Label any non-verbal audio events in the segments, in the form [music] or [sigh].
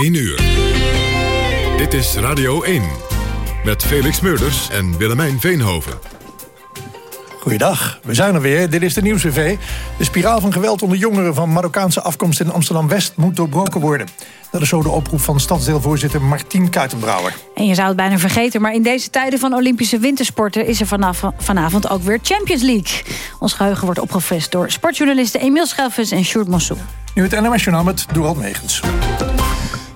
1 uur. Dit is Radio 1. Met Felix Meurders en Willemijn Veenhoven. Goeiedag, we zijn er weer. Dit is de Nieuws-TV. De spiraal van geweld onder jongeren van Marokkaanse afkomst in Amsterdam-West moet doorbroken worden. Dat is zo de oproep van stadsdeelvoorzitter Martien Kuitenbrouwer. En je zou het bijna vergeten, maar in deze tijden van Olympische wintersporten... is er vanaf, vanavond ook weer Champions League. Ons geheugen wordt opgefrist door sportjournalisten Emiel Schelvis en Sjoerd Mossou. Nu het NMS Journaal met Dorald Megens.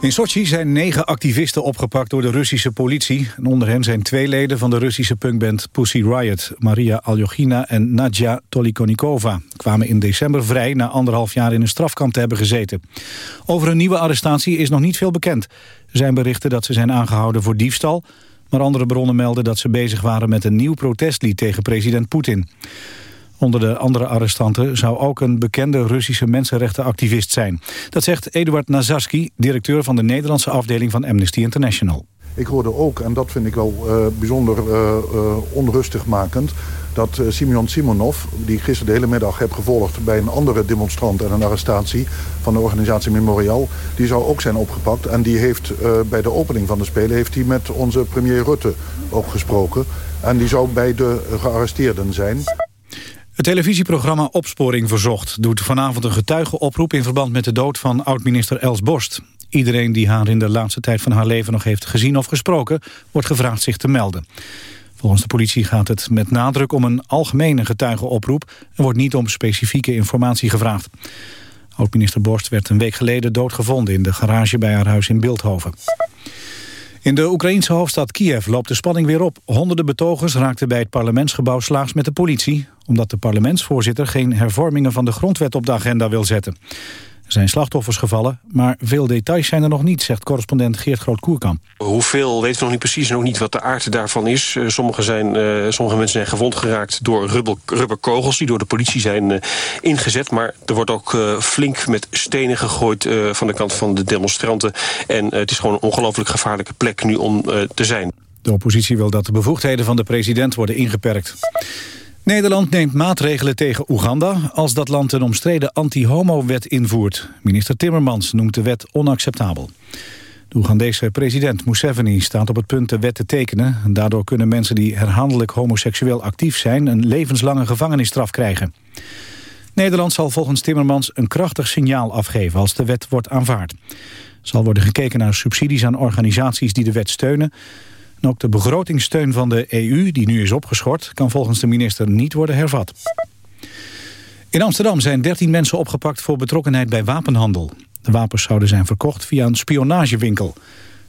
In Sochi zijn negen activisten opgepakt door de Russische politie. En onder hen zijn twee leden van de Russische punkband Pussy Riot... Maria Aljogina en Nadja Tolikonikova. kwamen in december vrij na anderhalf jaar in een strafkamp te hebben gezeten. Over een nieuwe arrestatie is nog niet veel bekend. Er zijn berichten dat ze zijn aangehouden voor diefstal... maar andere bronnen melden dat ze bezig waren met een nieuw protestlied tegen president Poetin. Onder de andere arrestanten zou ook een bekende Russische mensenrechtenactivist zijn. Dat zegt Eduard Nazarski, directeur van de Nederlandse afdeling van Amnesty International. Ik hoorde ook, en dat vind ik wel uh, bijzonder uh, uh, onrustig makend... dat Simeon Simonov, die ik gisteren de hele middag heb gevolgd... bij een andere demonstrant en een arrestatie van de organisatie Memorial... die zou ook zijn opgepakt. En die heeft bij de opening van de Spelen heeft hij met onze premier Rutte ook gesproken. En die zou bij de gearresteerden zijn. Het televisieprogramma Opsporing Verzocht doet vanavond een getuigenoproep in verband met de dood van oud-minister Els Borst. Iedereen die haar in de laatste tijd van haar leven nog heeft gezien of gesproken, wordt gevraagd zich te melden. Volgens de politie gaat het met nadruk om een algemene getuigenoproep en wordt niet om specifieke informatie gevraagd. Oud-minister Borst werd een week geleden doodgevonden in de garage bij haar huis in Beeldhoven. In de Oekraïense hoofdstad Kiev loopt de spanning weer op. Honderden betogers raakten bij het parlementsgebouw slaags met de politie... omdat de parlementsvoorzitter geen hervormingen van de grondwet op de agenda wil zetten. Er zijn slachtoffers gevallen, maar veel details zijn er nog niet... zegt correspondent Geert Groot-Koerkamp. Hoeveel weten we nog niet precies en ook niet wat de aard daarvan is. Uh, sommige, zijn, uh, sommige mensen zijn gewond geraakt door rubber, rubberkogels... die door de politie zijn uh, ingezet. Maar er wordt ook flink met stenen gegooid van de kant van de demonstranten. En het is gewoon een ongelooflijk gevaarlijke plek nu om te zijn. De oppositie wil dat de bevoegdheden van de president worden ingeperkt. Nederland neemt maatregelen tegen Oeganda als dat land een omstreden anti-homo-wet invoert. Minister Timmermans noemt de wet onacceptabel. De Oegandese president Museveni staat op het punt de wet te tekenen. Daardoor kunnen mensen die herhaaldelijk homoseksueel actief zijn... een levenslange gevangenisstraf krijgen. Nederland zal volgens Timmermans een krachtig signaal afgeven als de wet wordt aanvaard. Er zal worden gekeken naar subsidies aan organisaties die de wet steunen ook de begrotingssteun van de EU, die nu is opgeschort... kan volgens de minister niet worden hervat. In Amsterdam zijn 13 mensen opgepakt voor betrokkenheid bij wapenhandel. De wapens zouden zijn verkocht via een spionagewinkel.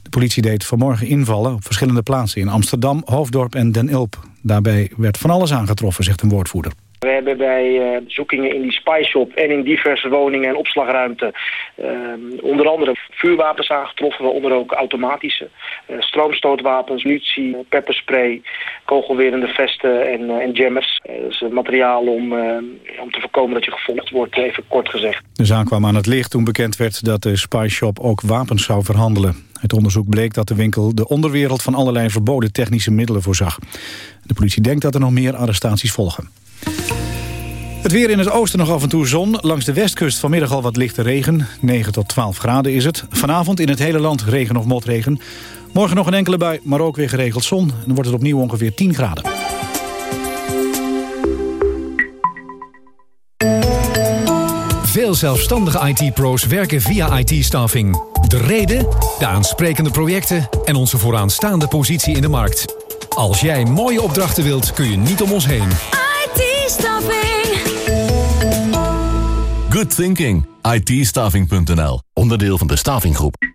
De politie deed vanmorgen invallen op verschillende plaatsen... in Amsterdam, Hoofddorp en Den Ilp. Daarbij werd van alles aangetroffen, zegt een woordvoerder. We hebben bij uh, zoekingen in die spyshop en in diverse woningen en opslagruimte uh, onder andere vuurwapens aangetroffen, waaronder ook automatische, uh, stroomstootwapens, munitie, pepperspray, kogelwerende vesten en, en jammers. dat is materiaal om, om te voorkomen dat je gevolgd wordt, even kort gezegd. De zaak kwam aan het licht toen bekend werd dat de spyshop ook wapens zou verhandelen. Het onderzoek bleek dat de winkel de onderwereld van allerlei verboden technische middelen voorzag. De politie denkt dat er nog meer arrestaties volgen. Het weer in het oosten nog af en toe zon. Langs de westkust vanmiddag al wat lichte regen. 9 tot 12 graden is het. Vanavond in het hele land regen of motregen. Morgen nog een enkele bui, maar ook weer geregeld zon. En dan wordt het opnieuw ongeveer 10 graden. Veel zelfstandige IT-pro's werken via IT-staffing. De reden, de aansprekende projecten en onze vooraanstaande positie in de markt. Als jij mooie opdrachten wilt, kun je niet om ons heen. IT-staffing. Good thinking. it Onderdeel van de Stavinggroep.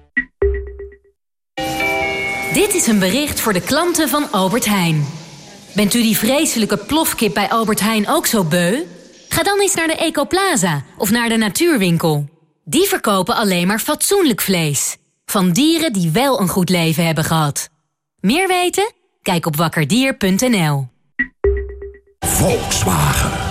Dit is een bericht voor de klanten van Albert Heijn. Bent u die vreselijke plofkip bij Albert Heijn ook zo beu? Ga dan eens naar de Ecoplaza of naar de Natuurwinkel. Die verkopen alleen maar fatsoenlijk vlees. Van dieren die wel een goed leven hebben gehad. Meer weten? Kijk op wakkerdier.nl. Volkswagen.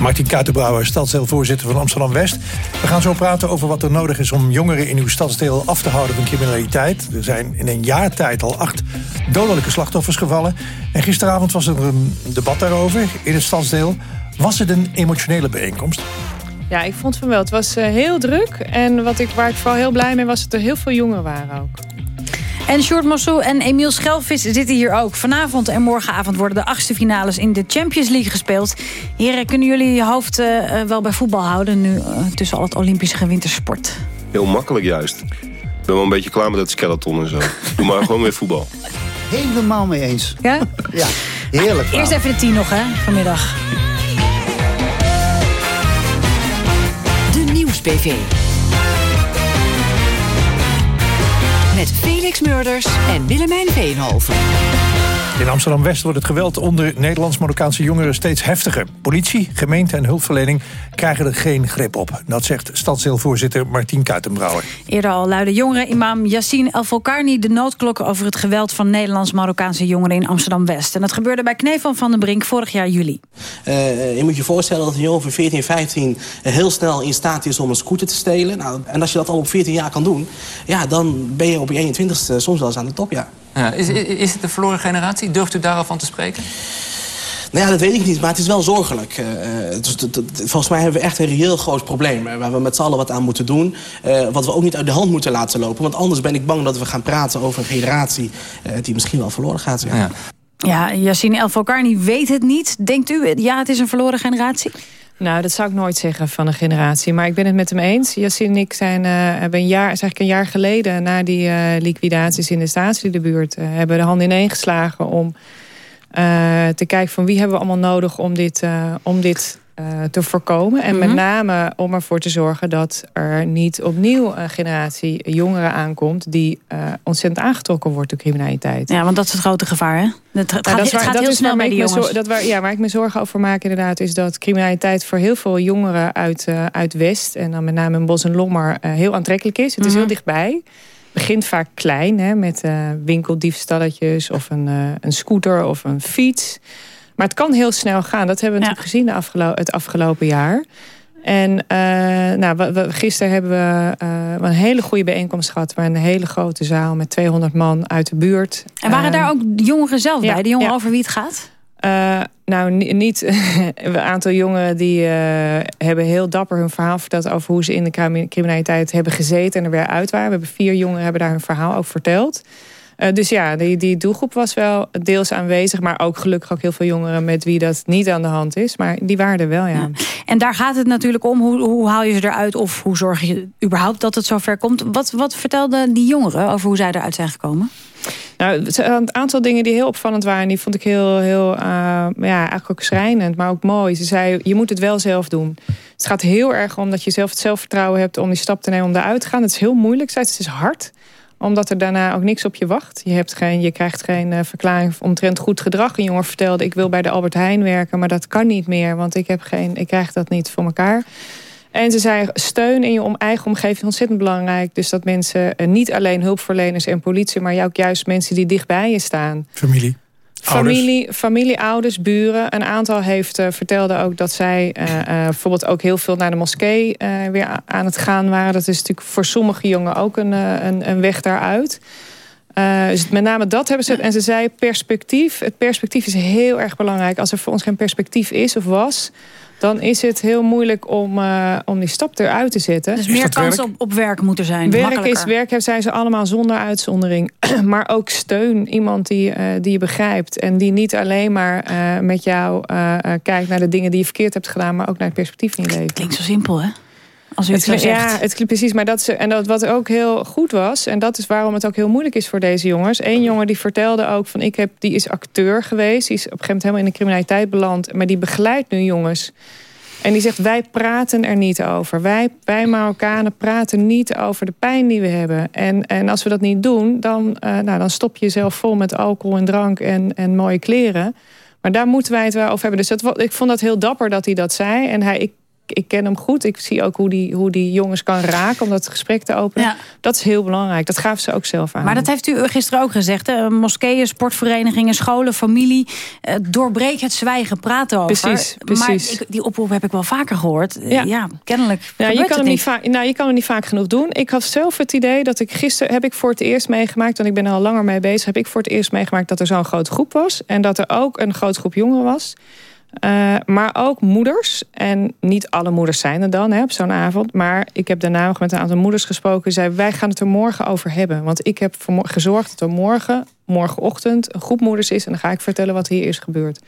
Martin Kuitenbrouwer, stadsdeelvoorzitter van Amsterdam-West. We gaan zo praten over wat er nodig is om jongeren in uw stadsdeel af te houden van criminaliteit. Er zijn in een jaar tijd al acht dodelijke slachtoffers gevallen. En gisteravond was er een debat daarover in het stadsdeel. Was het een emotionele bijeenkomst? Ja, ik vond van wel. Het was eh, heel druk. En wat ik, waar ik vooral heel blij mee was... dat er heel veel jongeren waren ook. En Sjoerd Mossou en Emiel Schelvis zitten hier ook. Vanavond en morgenavond worden de achtste finales in de Champions League gespeeld. Heren, kunnen jullie je hoofd uh, wel bij voetbal houden... nu uh, tussen al het Olympische wintersport? Heel makkelijk juist. Ik ben wel een beetje klaar met dat skeleton en zo. Doe maar gewoon weer voetbal. [laughs] Helemaal mee eens. Ja? Ja, heerlijk. Maar eerst even de tien nog, hè, vanmiddag. De Nieuws-PV. Felix Murders en Willemijn Veenhoven. In Amsterdam-West wordt het geweld onder Nederlands-Marokkaanse jongeren steeds heftiger. Politie, gemeente en hulpverlening krijgen er geen grip op. Dat zegt stadsdeelvoorzitter Martien Kuitenbrouwer. Eerder al luidde jongeren-imam Yassine El Volkarni de noodklok over het geweld van Nederlands-Marokkaanse jongeren in Amsterdam-West. En dat gebeurde bij Knevel van den Brink vorig jaar juli. Uh, je moet je voorstellen dat een jongen van 14, 15 heel snel in staat is om een scooter te stelen. Nou, en als je dat al op 14 jaar kan doen, ja, dan ben je op je 21ste soms wel eens aan de top, ja. Ja, is, is het de verloren generatie? Durft u daar al van te spreken? Nou ja, dat weet ik niet, maar het is wel zorgelijk. Uh, dus, volgens mij hebben we echt een reëel groot probleem... waar we met z'n allen wat aan moeten doen. Uh, wat we ook niet uit de hand moeten laten lopen. Want anders ben ik bang dat we gaan praten over een generatie... Uh, die misschien wel verloren gaat. Ja, ja. ja Yassine El Volkarni weet het niet. Denkt u, ja, het is een verloren generatie? Nou, dat zou ik nooit zeggen van een generatie. Maar ik ben het met hem eens. Yassine en ik zijn, uh, hebben een jaar, eigenlijk een jaar geleden... na die uh, liquidaties in de staatsliedenbuurt... Uh, hebben de handen ineen geslagen om te kijken... van wie hebben we allemaal nodig om dit, om dit te voorkomen. En mm -hmm. met name om ervoor te zorgen dat er niet opnieuw een generatie jongeren aankomt... die uh, ontzettend aangetrokken wordt door criminaliteit. Ja, want dat is het grote gevaar, hè? Het gaat, dat het waar, gaat dat heel is snel bij die jongens. Dat waar, ja, waar ik me zorgen over maak inderdaad... is dat criminaliteit voor heel veel jongeren uit, uh, uit West... en dan met name in Bos en Lommer heel aantrekkelijk is. Het Mhm. is heel dichtbij begint vaak klein, hè, met uh, winkeldiefstalletjes of een, uh, een scooter of een fiets. Maar het kan heel snel gaan. Dat hebben we ja. natuurlijk gezien de afgelo het afgelopen jaar. En uh, nou, we, we, gisteren hebben we een hele goede bijeenkomst gehad... waar een hele grote zaal met 200 man uit de buurt. En waren daar ook de jongeren zelf ja, bij? De jongeren ja. over wie het gaat? Uh, nou, niet. [laughs] een aantal jongeren die uh, hebben heel dapper hun verhaal verteld... over hoe ze in de criminaliteit hebben gezeten en er weer uit waren. We hebben vier jongeren hebben daar hun verhaal over verteld. Uh, dus ja, die, die doelgroep was wel deels aanwezig... maar ook gelukkig ook heel veel jongeren met wie dat niet aan de hand is. Maar die waren er wel, ja. ja. En daar gaat het natuurlijk om. Hoe, hoe haal je ze eruit of hoe zorg je überhaupt dat het zover komt? Wat, wat vertelden die jongeren over hoe zij eruit zijn gekomen? Nou, een aantal dingen die heel opvallend waren... die vond ik heel, heel uh, ja, eigenlijk ook schrijnend, maar ook mooi. Ze zei, je moet het wel zelf doen. Het gaat heel erg om dat je zelf het zelfvertrouwen hebt... om die stap te nemen om eruit te gaan. Het is heel moeilijk. Het is hard omdat er daarna ook niks op je wacht. Je, hebt geen, je krijgt geen uh, verklaring omtrent goed gedrag. Een jongen vertelde, ik wil bij de Albert Heijn werken... maar dat kan niet meer, want ik, heb geen, ik krijg dat niet voor elkaar. En ze zei, steun in je eigen omgeving is ontzettend belangrijk. Dus dat mensen, uh, niet alleen hulpverleners en politie... maar ook juist mensen die dichtbij je staan. Familie. Familie, familie, ouders, buren. Een aantal heeft uh, vertelde ook dat zij uh, uh, bijvoorbeeld ook heel veel naar de moskee weer aan het gaan waren. Dat is natuurlijk voor sommige jongen ook een, een, een weg daaruit. Dus met name dat hebben ze. En ze zei perspectief. Het perspectief is heel erg belangrijk. Als er voor ons geen perspectief is of was dan is het heel moeilijk om, uh, om die stap eruit te zetten. Dus meer kans op, op werk moet er zijn. Werk is werk, zijn ze allemaal zonder uitzondering. [clears throat] maar ook steun. Iemand die, uh, die je begrijpt. En die niet alleen maar uh, met jou kijkt naar de dingen die je verkeerd hebt gedaan... maar ook naar het perspectief in je leven. Klinkt zo simpel, hè? Als u het, zo klinkt- zegt. Ja, het precies. Maar dat ze, en dat wat ook heel goed was, en dat is waarom het ook heel moeilijk is voor deze jongens. Eén jongen die vertelde ook van ik heb, die is acteur geweest, die is op een gegeven moment helemaal in de criminaliteit beland, maar die begeleidt nu jongens. En die zegt, wij praten er niet over. Wij, wij Marokkanen praten niet over de pijn die we hebben. En, en als we dat niet doen, dan, eh, nou, dan stop je jezelf vol met alcohol en drank en, en mooie kleren. Maar daar moeten wij het wel over hebben. Dus dat, ik vond dat heel dapper dat hij dat zei. En hij, ik, ik ken hem goed. Ik zie ook hoe die, hoe die jongens kan raken om dat gesprek te openen. Dat is heel belangrijk. Dat gaven ze ook zelf aan. Maar dat heeft u gisteren ook gezegd. Hè? Moskeeën, sportverenigingen, scholen, familie. eh, doorbreek het zwijgen, praten over. Precies, precies. Maar ik, die oproep heb ik wel vaker gehoord. Ja, ja kennelijk Ja, je kan, het hem niet niet. vaak, nou, je kan hem niet vaak genoeg doen. Ik had zelf het idee dat ik gisteren heb ik voor het eerst meegemaakt, want ik ben er al langer mee bezig, heb ik voor het eerst meegemaakt dat er zo'n grote groep was. En dat er ook een grote groep jongeren was. Eh, maar ook moeders. En niet alle moeders zijn er dan hè, op zo'n avond. Maar ik heb daarna nog met een aantal moeders gesproken. Die zei, wij gaan het er morgen over hebben. Want ik heb gezorgd dat er morgen, morgenochtend... een groep moeders is. En dan ga ik vertellen wat hier is gebeurd.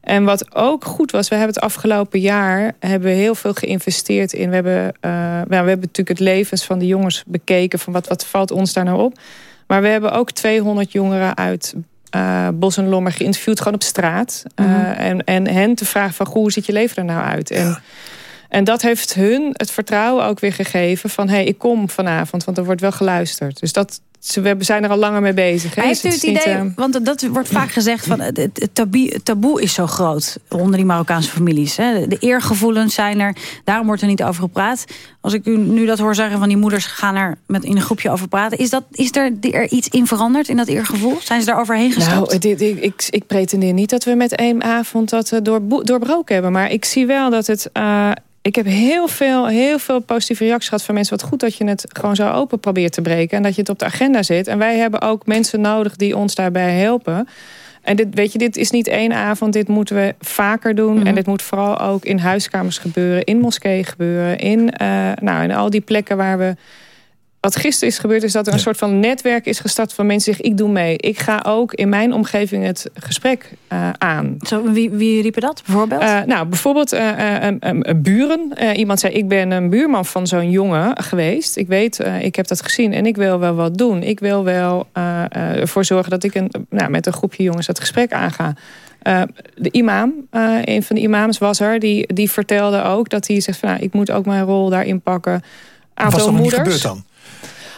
En wat ook goed was, we hebben het afgelopen jaar hebben heel veel geïnvesteerd in. We hebben, eh, ja, we hebben natuurlijk het levens van de jongens bekeken. Van wat, wat valt ons daar nou op? Maar we hebben ook 200 jongeren uit eh, Bos en Lommer geïnterviewd, gewoon op straat. Eh, Mhm. en, en hen te vragen van, hoe ziet je leven er nou uit? En, en dat heeft hun het vertrouwen ook weer gegeven van... hé, hey, ik kom vanavond, want er wordt wel geluisterd. Dus dat, we zijn er al langer mee bezig. Maar Dus heeft u het het niet, idee, eh, want dat wordt vaak gezegd... van het, taboe, is zo groot onder die Marokkaanse families. Hè. De eergevoelens zijn er, daarom wordt er niet over gepraat. Als ik u nu dat hoor zeggen van die moeders gaan er met in een groepje over praten... is, dat, is er, er iets in veranderd in dat eergevoel? Zijn ze daar overheen gestapt? Nou, dit, ik, ik, ik pretendeer niet dat we met één avond dat eh, doorbo- doorbroken hebben. Maar ik zie wel dat het... eh, ik heb heel veel, heel veel positieve reacties gehad van mensen. Wat goed dat je het gewoon zo open probeert te breken. En dat je het op de agenda zet. En wij hebben ook mensen nodig die ons daarbij helpen. En dit, weet je, dit is niet één avond. Dit moeten we vaker doen. Mhm. En dit moet vooral ook in huiskamers gebeuren. In moskeeën gebeuren. In, eh, nou, in al die plekken waar we... Wat gisteren is gebeurd is dat er een soort van netwerk is gestart... van mensen die zeggen, ik doe mee. Ik ga ook in mijn omgeving het gesprek eh, aan. Zo, wie, wie riepen dat bijvoorbeeld? Eh, nou, bijvoorbeeld eh, eh, een- een- een buren. Eh, iemand zei, ik ben een buurman van zo'n jongen geweest. Ik weet, eh, ik heb dat gezien en ik wil wel wat doen. Ik wil wel eh, eh, ervoor zorgen dat ik een, nou, met een groepje jongens dat gesprek aanga. Eh, de imam, eh, een van de imams was er, die, die vertelde ook dat hij zegt: van, nou, ik moet ook mijn rol daarin pakken. Wat Aantal was er nog niet moeders. gebeurd dan?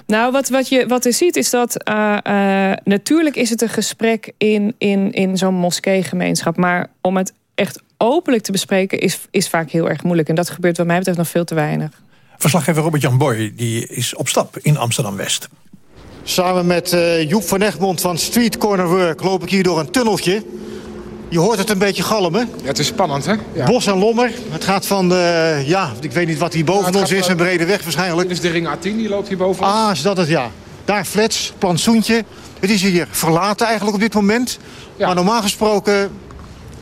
Nou, wat, wat, je, wat je ziet is dat... eh, eh, natuurlijk is het een gesprek in, in, in zo'n moskeegemeenschap. Maar om het echt openlijk te bespreken is, is vaak heel erg moeilijk. En dat gebeurt wat mij betreft nog veel te weinig. Verslaggever Robert-Jan Boy die is op stap in Amsterdam-West. Samen met eh, Joep van Egmond van Street Corner Work loop ik hier door een tunneltje. Je hoort het een beetje galmen. Ja, het is spannend, hè? Ja. Bos en Lommer. Het gaat van, eh, ja, ik weet niet wat hier boven ons is. van- Een brede weg waarschijnlijk. Dit is de ring A10, die loopt hier boven. Ah, is dat het, ja. Daar flats, plantsoentje. Het is hier verlaten eigenlijk op dit moment. Maar normaal gesproken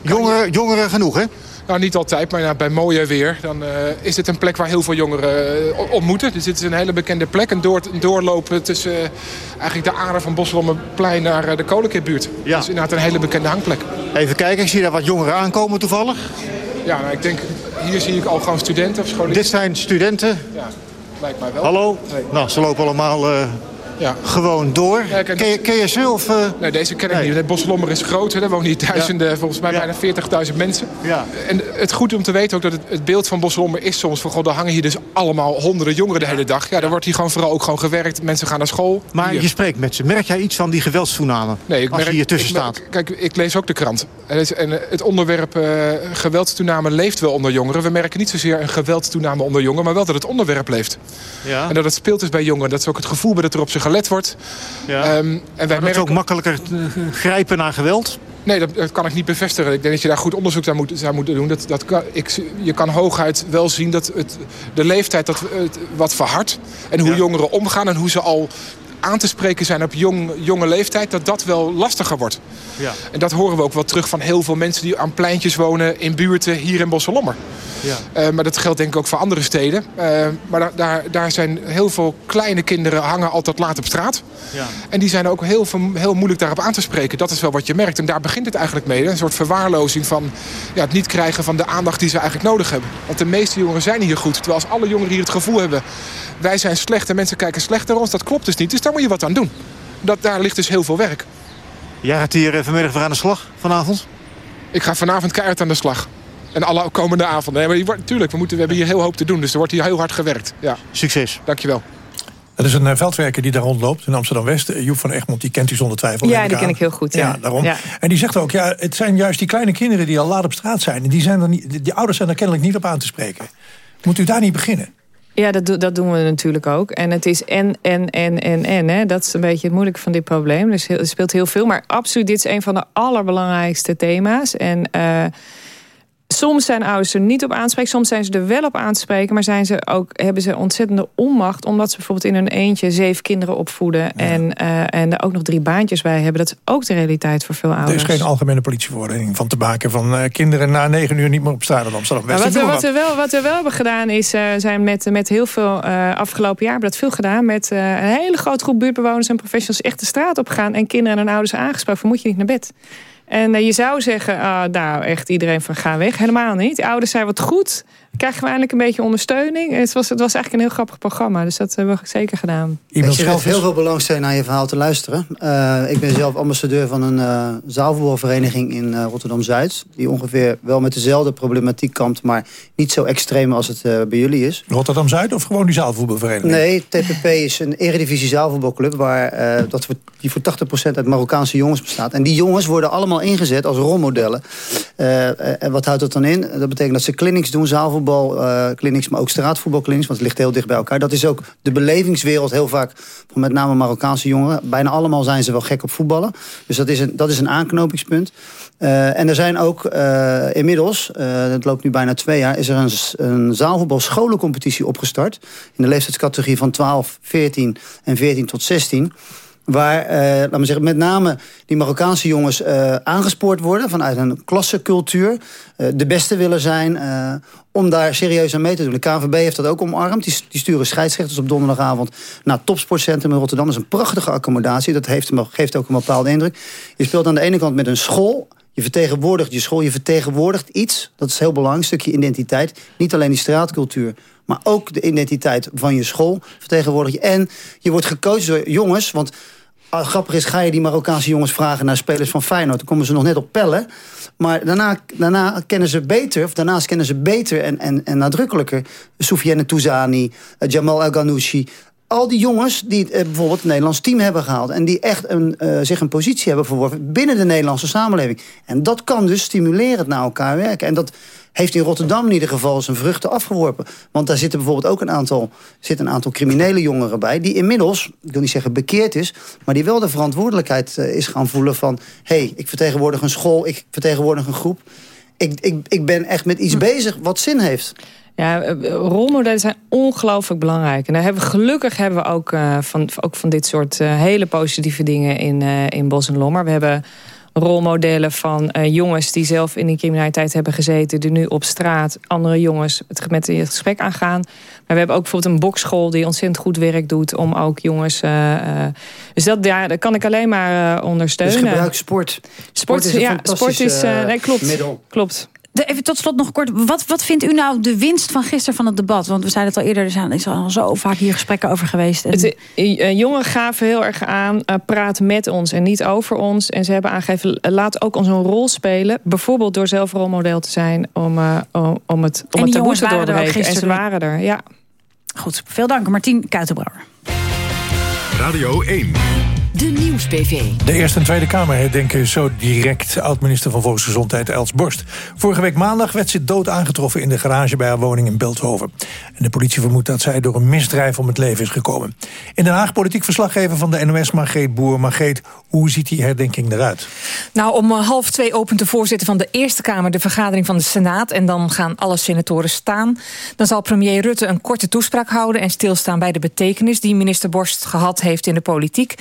jongeren, jongeren genoeg, hè? Nou, niet altijd, maar bij mooier weer... dan eh, is dit een plek waar heel veel jongeren eh, ontmoeten. Dus dit is een hele bekende plek. Een, door, een doorlopen tussen eh, eigenlijk de aarde van Boslommerplein naar de Kolenkitbuurt. Ja. Dus inderdaad een hele bekende hangplek. Even kijken, ik zie daar wat jongeren aankomen toevallig. Ja, nou, ik denk, hier zie ik al gewoon studenten of scholieren. Dit zijn studenten. Ja, lijkt mij wel. Hallo? Nou, ze lopen allemaal Ja. gewoon door. Ja, ken, je, ken je ze? Of, eh? Nee, deze ken ik niet. De Boslommer is groot. hè. Er wonen hier duizenden, volgens mij bijna 40.000 mensen. Ja. En het goed om te weten ook dat het, het beeld van Boslommer is soms van... God, er hangen hier dus allemaal honderden jongeren de hele dag. Ja, daar wordt hier gewoon vooral ook gewoon gewerkt. Mensen gaan naar school. Maar Hier. je spreekt met ze. Merk jij iets van die geweldstoename? Nee, ik als merk, je hier tussen ik merk- staat. Kijk, ik lees ook de krant. En het, en het onderwerp eh geweldstoename leeft wel onder jongeren. We merken niet zozeer een geweldstoename onder jongeren... maar wel dat het onderwerp leeft. Ja. En dat het speelt is bij jongeren. Dat ze ook het gevoel hebben dat er op ze gelet wordt. Ja. Ehm, en wij Maar dat is merken ook makkelijker grijpen naar geweld? Nee, dat, dat kan ik niet bevestigen. Ik denk dat je daar goed onderzoek naar moet, moeten doen. Dat, dat kan, ik, je kan hooguit wel zien dat het, de leeftijd dat het wat verhardt. En hoe jongeren omgaan en hoe ze al aan te spreken zijn op jong, jonge leeftijd... dat dat wel lastiger wordt. Ja. En dat horen we ook wel terug van heel veel mensen die aan pleintjes wonen... in buurten hier in Bosselommer. Ja. Uh, maar dat geldt denk ik ook voor andere steden. Uh, maar daar, daar, daar zijn heel veel kleine kinderen hangen altijd laat op straat. Ja. En die zijn ook heel, heel moeilijk daarop aan te spreken. Dat is wel wat je merkt. En daar begint het eigenlijk mee. Een soort verwaarlozing van ja, het niet krijgen van de aandacht die ze eigenlijk nodig hebben. Want de meeste jongeren zijn hier goed. Terwijl als alle jongeren hier het gevoel hebben... wij zijn slecht en mensen kijken slecht naar ons. Dat klopt dus niet. Dus daar moet je wat aan doen. Dat, daar ligt dus heel veel werk. Jij gaat hier eh, vanmiddag weer aan de slag vanavond? Ik ga vanavond keihard aan de slag. En alle komende avonden. Nee, maar tuurlijk, we, moeten, we hebben hier heel hoop te doen. Dus er wordt hier heel hard gewerkt. Ja. Succes. Dankjewel. Er is een uh, veldwerker die daar rondloopt in Amsterdam-West. Uh, Joep van Egmond, die kent u zonder twijfel. Ja, die ken ik heel goed. Ja, ja daarom. Ja. En die zegt ook, ja, het zijn juist die kleine kinderen die al laat op straat zijn. En die, zijn er niet, die ouders zijn er kennelijk niet op aan te spreken. Moet u daar niet beginnen? Ja, dat, dat doen we natuurlijk ook. En het is en, en, en, en, en. Hè. Dat is een beetje het moeilijke van dit probleem. Dus er speelt heel veel. Maar absoluut, dit is een van de allerbelangrijkste thema's. En... Uh, Soms zijn ouders er niet op aanspreken, soms zijn ze er wel op aanspreken, maar zijn ze ook, hebben ze ontzettende onmacht... omdat ze bijvoorbeeld in hun eentje zeven kinderen opvoeden... En, uh, en er ook nog drie baantjes bij hebben. Dat is ook de realiteit voor veel ouders. Er is geen algemene politieverordening van te maken... van uh, kinderen na negen uur niet meer op straat in Amsterdam-West. Wat, wat, we wel, wat we wel hebben gedaan is, uh, zijn met, met heel veel afgelopen jaar... hebben dat veel gedaan met een hele grote groep buurtbewoners en professionals... echt de straat op gaan en kinderen en ouders aangesproken... moet je niet naar bed. En uh, je zou zeggen, uh, nou echt iedereen van ga weg. Helemaal niet. De ouders zijn wat goed krijgen we eindelijk een beetje ondersteuning. Het was, het was eigenlijk een heel grappig programma. Dus dat hebben we zeker gedaan. Ik heb heel veel belangstelling naar je verhaal te luisteren. Uh, ik ben zelf ambassadeur van een uh, zaalvoetbalvereniging in uh, Rotterdam-Zuid. Die ongeveer wel met dezelfde problematiek kampt. Maar niet zo extreem als het bij jullie is. Rotterdam-Zuid of gewoon die zaalvoetbalvereniging? Nee, TPP is een eredivisie zaalvoetbalclub. Waar, dat we, die voor 80% uit Marokkaanse jongens bestaat. En die jongens worden allemaal ingezet als rolmodellen. en wat houdt dat dan in? Dat betekent dat ze clinics doen, zaalvoetbal voetbalclinics, maar ook straatvoetbalclinics. Want het ligt heel dicht bij elkaar. Dat is ook de belevingswereld heel vaak van met name Marokkaanse jongeren. Bijna allemaal zijn ze wel gek op voetballen. Dus dat is een, dat is een aanknopingspunt. Uh, en er zijn ook uh, inmiddels, uh, het loopt nu bijna twee jaar... is er een, een zaalvoetbalscholencompetitie opgestart... in de leeftijdscategorie van 12, 14 en 14 tot 16... Waar, uh, laten we zeggen, met name die Marokkaanse jongens uh, aangespoord worden... vanuit een klassencultuur, uh, de beste willen zijn... om daar serieus aan mee te doen. De KNVB heeft dat ook omarmd. Die, die sturen scheidsrechters op donderdagavond naar het topsportcentrum in Rotterdam. Dat is een prachtige accommodatie. Dat heeft, geeft ook een bepaalde indruk. Je speelt aan de ene kant met een school... Je vertegenwoordigt je school, je vertegenwoordigt iets. Dat is heel belangrijk, een stukje identiteit. Niet alleen die straatcultuur, maar ook de identiteit van je school vertegenwoordig je. En je wordt gecoacht door jongens, want uh, grappig is, ga je die Marokkaanse jongens vragen naar spelers van Feyenoord, dan komen ze nog net op pellen. Maar daarna, daarna kennen ze beter, of daarnaast kennen ze beter en, en, en nadrukkelijker Soufiane Touzani, uh, Jamal El Ghanouchi, al die jongens die uh, bijvoorbeeld het Nederlands team hebben gehaald... en die echt een, uh, zich een positie hebben verworven binnen de Nederlandse samenleving. En dat kan dus stimulerend naar elkaar werken. En dat heeft in Rotterdam in ieder geval zijn vruchten afgeworpen. Want daar zitten bijvoorbeeld ook een aantal, zit een aantal criminele jongeren bij... die inmiddels, ik wil niet zeggen bekeerd is... maar die wel de verantwoordelijkheid uh, is gaan voelen van... hé, hey, ik vertegenwoordig een school, ik vertegenwoordig een groep... Ik, ik, ik ben echt met iets hm. bezig wat zin heeft. Ja, rolmodellen zijn ongelooflijk belangrijk. En daar hebben we, gelukkig hebben we ook, uh, van, ook van dit soort uh, hele positieve dingen in, uh, in Bos en Lommer. We hebben rolmodellen van uh, jongens die zelf in de criminaliteit hebben gezeten... die nu op straat andere jongens het, met het gesprek aangaan. Maar we hebben ook bijvoorbeeld een bokschool die ontzettend goed werk doet... om ook jongens... Uh, uh, dus dat, ja, dat kan ik alleen maar ondersteunen. Dus gebruik sport. Sport, sport is, ja, sport is nee, klopt, middel. Klopt. De, even tot slot nog kort. Wat, wat vindt u nou de winst van gisteren van het debat? Want we zeiden het al eerder, er zijn is al zo vaak hier gesprekken over geweest. En... Het, uh, jongeren gaven heel erg aan, uh, praat met ons en niet over ons. En ze hebben aangegeven, laat ook ons een rol spelen. Bijvoorbeeld door zelf rolmodel te zijn om, uh, om, om het, om het taboe te doorbreken. En ze waren er, ja. Goed, veel dank Martien Kuitenbrouwer. Radio 1. De Nieuws-PV. De Eerste en Tweede Kamer herdenken zo direct oud-minister van Volksgezondheid Els Borst. Vorige week maandag werd ze dood aangetroffen in de garage bij haar woning in Beeldhoven. En de politie vermoedt dat zij door een misdrijf om het leven is gekomen. In Den Haag politiek verslaggever van de NOS Margreet Boer. Margreet, hoe ziet die herdenking eruit? Nou, om half twee opent de voorzitter van de Eerste Kamer de vergadering van de Senaat. En dan gaan alle senatoren staan. Dan zal premier Rutte een korte toespraak houden en stilstaan bij de betekenis die minister Borst gehad heeft in de politiek.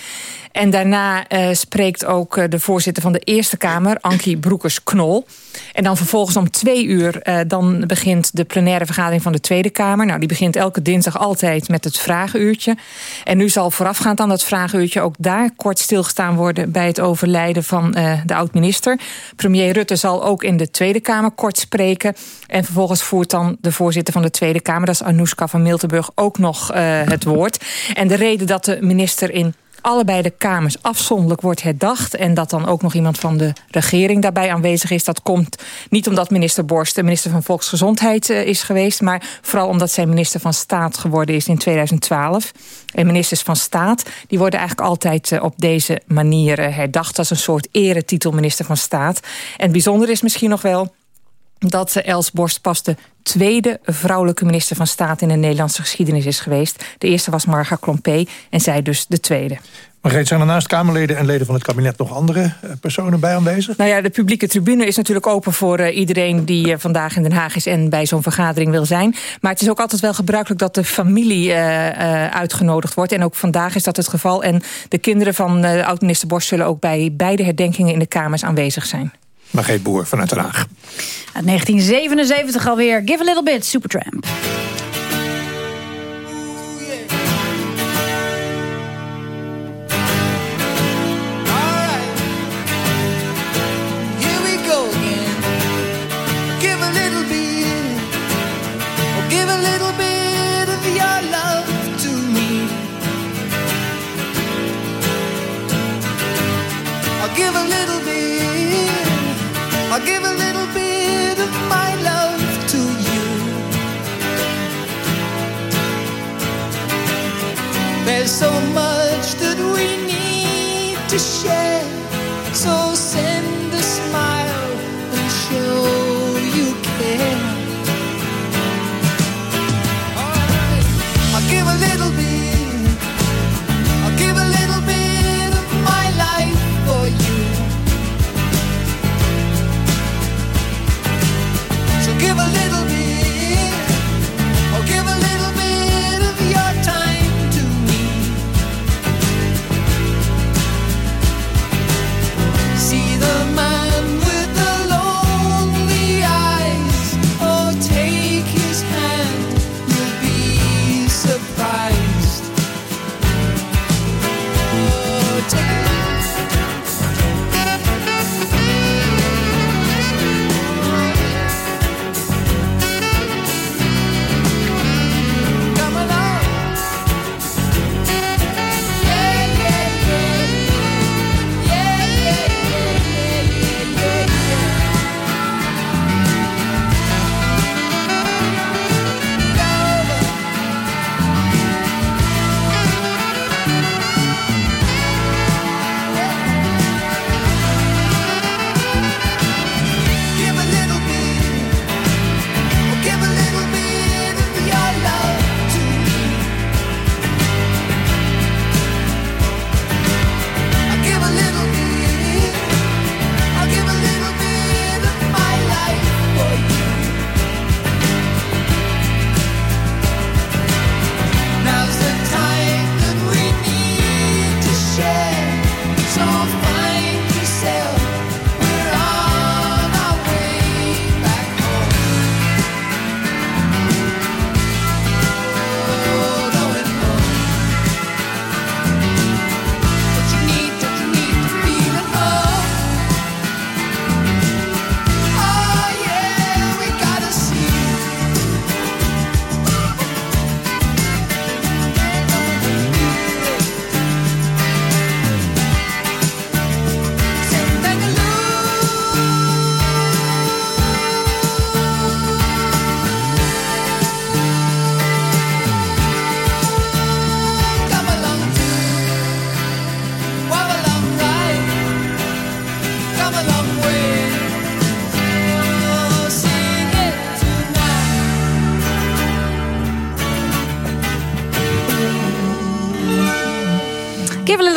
En daarna uh, spreekt ook uh, de voorzitter van de Eerste Kamer, Ankie Broekers-Knol. En dan vervolgens om twee uur uh, dan begint de plenaire vergadering van de Tweede Kamer. Nou, die begint elke dinsdag altijd met het vragenuurtje. En nu zal voorafgaand aan dat vragenuurtje ook daar kort stilgestaan worden bij het overlijden van de oud-minister. Premier Rutte zal ook in de Tweede Kamer kort spreken. En vervolgens voert dan de voorzitter van de Tweede Kamer, dat is Anoushka van Miltenburg, ook nog het woord. En de reden dat de minister in allebei de kamers afzonderlijk wordt herdacht... en dat dan ook nog iemand van de regering daarbij aanwezig is... dat komt niet omdat minister Borst de minister van Volksgezondheid eh, is geweest... maar vooral omdat zij minister van Staat geworden is in 2012. En ministers van Staat die worden eigenlijk altijd eh, op deze manier eh, herdacht... als een soort eretitel minister van Staat. En het bijzonder is misschien nog wel dat Els Borst pas de tweede vrouwelijke minister van Staat in de Nederlandse geschiedenis is geweest. De eerste was Marga Klompé en zij dus de tweede. Margreet, zijn er naast Kamerleden en leden van het kabinet nog andere eh, personen bij aanwezig? Nou ja, de publieke tribune is natuurlijk open voor uh, iedereen die uh, vandaag in Den Haag is en bij zo'n vergadering wil zijn. Maar het is ook altijd wel gebruikelijk dat de familie uitgenodigd wordt. En ook vandaag is dat het geval. En de kinderen van oud-minister Borst zullen ook bij beide herdenkingen in de Kamers aanwezig zijn. Margreet Boer vanuit Den Haag. Uit 1977 alweer. Give a little bit, Supertramp.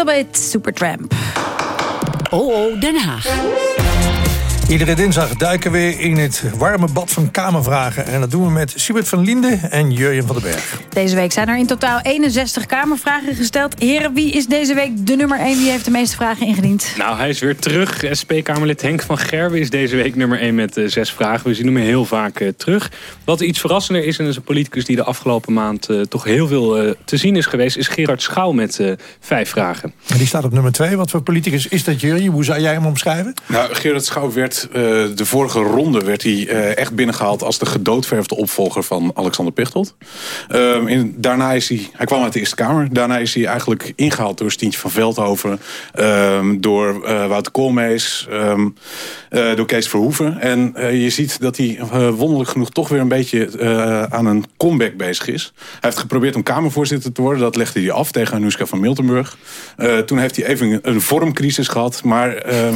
Give a little bit, Supertramp. Oh, oh, Den Haag. Iedere dinsdag duiken we in het warme bad van Kamervragen. En dat doen we met Siebert van Linden en Jurjen van den Berg. Deze week zijn er in totaal 61 Kamervragen gesteld. Heren, wie is deze week de nummer 1? Wie heeft de meeste vragen ingediend? Nou, hij is weer terug. SP-Kamerlid Henk van Gerwen is deze week nummer 1 met eh, zes vragen. We zien hem heel vaak eh, terug. Wat iets verrassender is, en dat is een politicus die de afgelopen maand eh, toch heel veel te zien is geweest, is Gerard Schouw met vijf vragen. En die staat op nummer 2. Wat voor politicus is dat, Jurjen? Hoe zou jij hem omschrijven? Nou, Gerard Schouw werd eh, de vorige ronde werd hij, eh, echt binnengehaald als de gedoodverfde opvolger van Alexander Pechtold. Ehm, daarna is hij, hij kwam uit de Eerste Kamer. Daarna is hij eigenlijk ingehaald door Stientje van Veldhoven, ehm, door eh, Wouter Koolmees, ehm, eh, door Kees Verhoeven. En eh, je ziet dat hij wonderlijk genoeg toch weer een beetje aan een comeback bezig is. Hij heeft geprobeerd om Kamervoorzitter te worden. Dat legde hij af tegen Anoushka van Miltenburg. Toen heeft hij even een, een vormcrisis gehad. Maar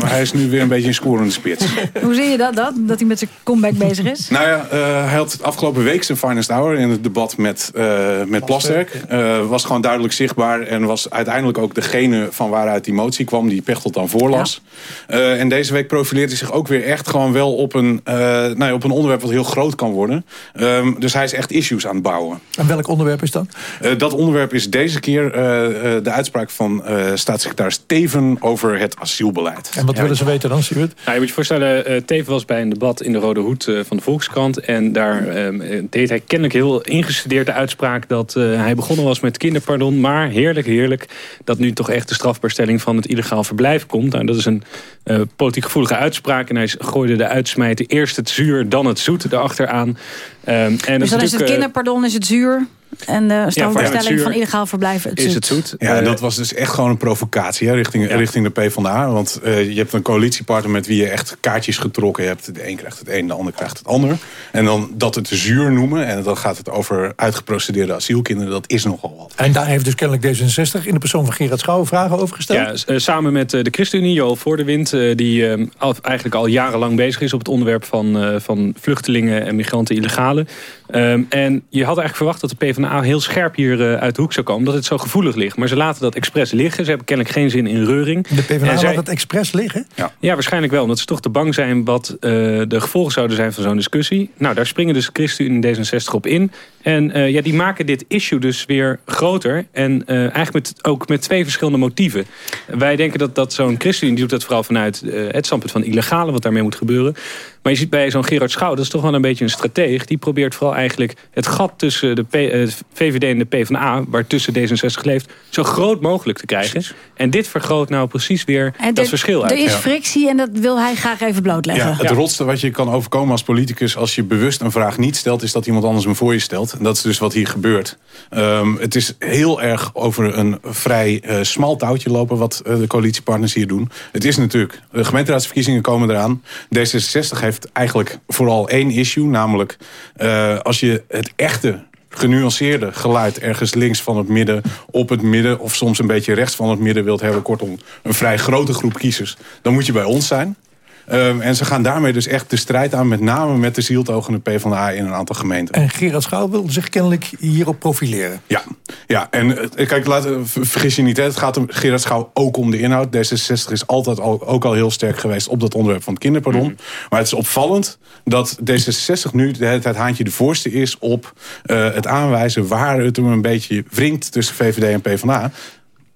hij is nu weer een beetje een scorende spits. [laughs] Hoe zie je dat, dat? Dat hij met zijn comeback bezig is? Nou ja, hij had afgelopen week zijn finest hour in het debat met, met Plasterk. Eh, was gewoon duidelijk zichtbaar en was uiteindelijk ook degene van waaruit die motie kwam, die Pechtold dan voorlas. Eh, en deze week profileert hij zich ook weer echt gewoon wel op een, eh, nou ja, op een onderwerp wat heel groot kan worden. Ehm, dus hij is echt issues aan het bouwen. En welk onderwerp is dat? Eh, dat onderwerp is deze keer eh, eh, de uitspraak van eh, staatssecretaris Teven over het asielbeleid. En wat willen ze weten dan, Siebert? Nou, je moet je voorstellen, eh Teven was bij een debat in de Rode Hoed eh, van de Volkskrant. En daar ehm, eh, deed hij kennelijk heel ingestudeerd de uitspraak dat eh, hij begonnen was met kinderpardon. Maar heerlijk, heerlijk, dat nu toch echt de strafbaarstelling van het illegaal verblijf komt. Nou, dat is een eh, politiek gevoelige uitspraak. En hij gooide de uitsmijten eerst het zuur, dan het zoet erachteraan. Ehm en dat Dus dan is het eh, kinderpardon is het zuur. En de strafbaarstelling zuur van illegaal verblijf het Is zoet. het zoet? Ja, en dat was dus echt gewoon een provocatie hè, richting, richting de PvdA. Want eh, je hebt een coalitiepartner met wie je echt kaartjes getrokken hebt. De een krijgt het een, de ander krijgt het ander. En dan dat het zuur noemen. En dan gaat het over uitgeprocedeerde asielkinderen. Dat is nogal wat. En daar heeft dus kennelijk D66 in de persoon van Gerard Schouw vragen over gesteld. Ja, eh, samen met eh, de ChristenUnie, Joel Voordewind... eh, die eh, al, eigenlijk al jarenlang bezig is op het onderwerp van, eh, van vluchtelingen en migranten illegale. Ehm, en je had eigenlijk verwacht dat de PvdA heel scherp hier eh, uit de hoek zou komen... omdat het zo gevoelig ligt. Maar ze laten dat expres liggen. Ze hebben kennelijk geen zin in reuring. De PvdA En zij- laat het expres liggen? Ja. ja, waarschijnlijk wel. Omdat ze toch te bang zijn wat eh, de gevolgen zouden zijn van zo'n discussie. Nou, daar springen dus ChristenUnie en D66 op in. En eh, ja, die maken dit issue dus weer groter. En eigenlijk met, ook met twee verschillende motieven. Wij denken dat, dat zo'n ChristenUnie die doet dat vooral vanuit het standpunt van illegale, wat daarmee moet gebeuren. Maar je ziet bij zo'n Gerard Schouw, dat is toch wel een beetje een strateeg. Die probeert vooral eigenlijk het gat tussen de VVD en de PvdA, waar tussen D66 leeft, zo groot mogelijk te krijgen. En dit vergroot nou precies weer En dat er- verschil uit. Er is frictie en dat wil hij graag even blootleggen. Ja, het rotste wat je kan overkomen als politicus... als je bewust een vraag niet stelt... is dat iemand anders hem voor je stelt. En dat is dus wat hier gebeurt. Ehm, het is heel erg over een vrij eh, smal touwtje lopen... wat eh, de coalitiepartners hier doen. Het is natuurlijk... De gemeenteraadsverkiezingen komen eraan. D66 heeft eigenlijk vooral één issue. Namelijk, eh, als je het echte genuanceerde geluid ergens links van het midden, op het midden of soms een beetje rechts van het midden wilt hebben, kortom een vrij grote groep kiezers, dan moet je bij ons zijn. Ehm, en ze gaan daarmee dus echt de strijd aan, met name met de zieltogende PvdA in een aantal gemeenten. En Gerard Schouw wil zich kennelijk hierop profileren. Ja, ja en eh, kijk, laat, eh, ver- vergis je niet, hè, het gaat om Gerard Schouw ook om de inhoud. D66 is altijd al, ook al heel sterk geweest op dat onderwerp van het kinderpardon. Maar het is opvallend dat D66 nu de hele tijd haantje de voorste is op eh, het aanwijzen waar het hem een beetje wringt tussen VVD en PvdA.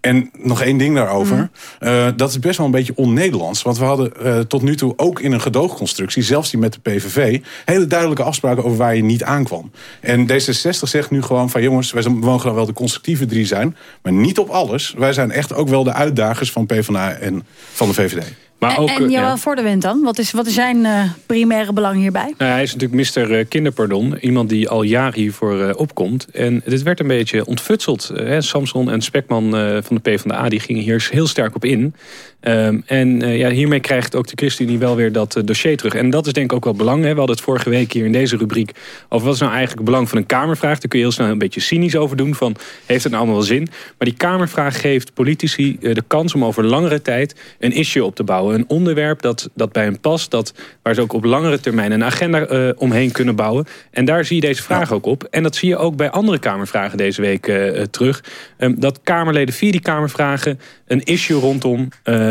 En nog één ding daarover. Eh, dat is best wel een beetje on-Nederlands. Want we hadden eh, tot nu toe ook in een gedoogconstructie... zelfs die met de PVV... hele duidelijke afspraken over waar je niet aankwam. En D66 zegt nu gewoon van... jongens, wij mogen wel de constructieve drie zijn... maar niet op alles. Wij zijn echt ook wel de uitdagers van PvdA en van de VVD. Maar ook, en eh, ja. Dan? Wat is, wat is zijn eh, primaire belang hierbij? Nou, hij is natuurlijk Mr. eh, Kinderpardon. Iemand die al jaren hiervoor eh, opkomt. En dit werd een beetje ontfutseld. Hè. Samson en Spekman eh, van de PvdA die gingen hier heel sterk op in. Ehm, en eh, ja, hiermee krijgt ook de ChristenUnie wel weer dat eh, dossier terug. En dat is denk ik ook wel belang. Hè. We hadden het vorige week hier in deze rubriek... over wat is nou eigenlijk het belang van een Kamervraag. Daar kun je heel snel een beetje cynisch over doen. Van, heeft het nou allemaal wel zin? Maar die Kamervraag geeft politici eh, de kans om over langere tijd... een issue op te bouwen. Een onderwerp dat, dat bij hen past. Dat, waar ze ook op langere termijn een agenda omheen kunnen bouwen. En daar zie je deze vraag ook op. En dat zie je ook bij andere Kamervragen deze week terug. Ehm, dat Kamerleden via die Kamervragen een issue rondom...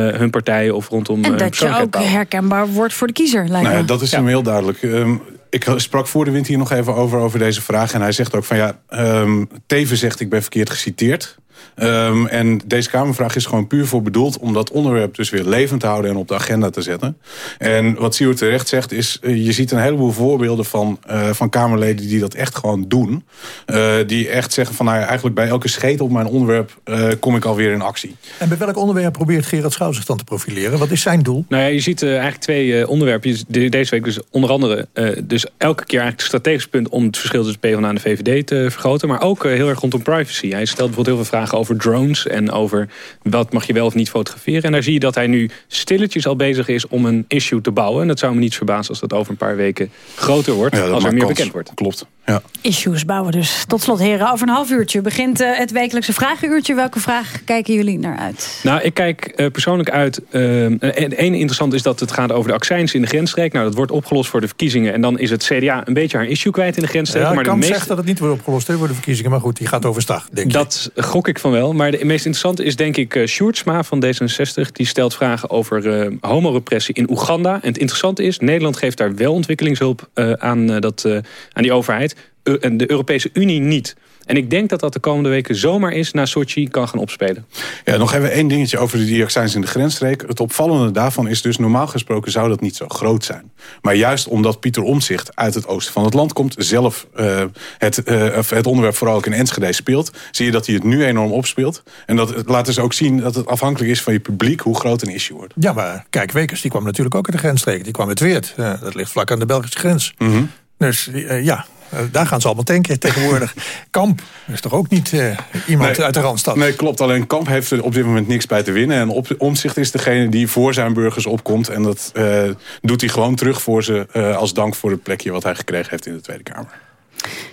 eh, hun partij of rondom En hun dat je ook herkenbaar wordt voor de kiezer, lijkt Nou ja, me. dat is hem heel duidelijk. Ehm, ik sprak voor de wind hier nog even over, over deze vraag. En hij zegt ook van ja, ehm Teven zegt ik ben verkeerd geciteerd. Ehm, en deze Kamervraag is gewoon puur voor bedoeld... om dat onderwerp dus weer levend te houden en op de agenda te zetten. En wat Siewert terecht zegt is... eh, je ziet een heleboel voorbeelden van, eh, van Kamerleden die dat echt gewoon doen. Eh, die echt zeggen van nou ja, eigenlijk bij elke scheet op mijn onderwerp... eh, kom ik alweer in actie. En bij welk onderwerp probeert Gerard Schouw zich dan te profileren? Wat is zijn doel? Nou ja, je ziet eigenlijk twee eh, onderwerpen. Deze week dus onder andere... eh, dus elke keer eigenlijk het strategisch punt... om het verschil tussen PvdA en de VVD te vergroten. Maar ook heel erg rondom privacy. Hij stelt bijvoorbeeld heel veel vragen over drones... en over wat mag je wel of niet fotograferen. En daar zie je dat hij nu stilletjes al bezig is... om een issue te bouwen. En dat zou me niet verbazen als dat over een paar weken groter wordt... Ja, als er meer kans. bekend wordt. Klopt. Ja. Issues bouwen dus. Tot slot, heren. Over een half uurtje begint eh, het wekelijkse vragenuurtje. Welke vraag kijken jullie naar uit? Nou, ik kijk eh, persoonlijk uit... eh, en één interessant is dat het gaat over de accijns in de grensstreek. Nou, dat wordt opgelost voor de verkiezingen. En dan is het CDA een beetje haar issue kwijt in de grensstreek. Ja, maar de meeste... zegt dat het niet wordt opgelost hè, voor de verkiezingen. Maar goed, die gaat overstag, denk ik. Dat gok ik van wel. Maar de meest interessante is denk ik eh, Sjoerdsma van D66. Die stelt vragen over eh, homorepressie in Oeganda. En het interessante is, Nederland geeft daar wel ontwikkelingshulp eh, aan, dat, aan die overheid. Eu- en de Europese Unie niet. En ik denk dat dat de komende weken zomaar is na Sochi kan gaan opspelen. Ja, nog even één dingetje over de dioxines in de grensstreek. Het opvallende daarvan is dus, normaal gesproken zou dat niet zo groot zijn. Maar juist omdat Pieter Omzicht uit het oosten van het land komt... zelf eh, het, eh, of het onderwerp vooral ook in Enschede speelt... zie je dat hij het nu enorm opspeelt. En dat het laat dus ook zien dat het afhankelijk is van je publiek... hoe groot een issue wordt. Ja, maar kijk, Wekers die kwam natuurlijk ook uit de grensstreek. Die kwam uit Weert. Dat ligt vlak aan de Belgische grens. Mhm. Dus eh, ja, daar gaan ze allemaal tanken tegenwoordig. [laughs] Kamp is toch ook niet eh, iemand Nee, uit de Randstad? Nee, klopt. Alleen Kamp heeft er op dit moment niks bij te winnen. En op, Omzicht is degene die voor zijn burgers opkomt. En dat eh, doet hij gewoon terug voor ze... eh, als dank voor het plekje wat hij gekregen heeft in de Tweede Kamer.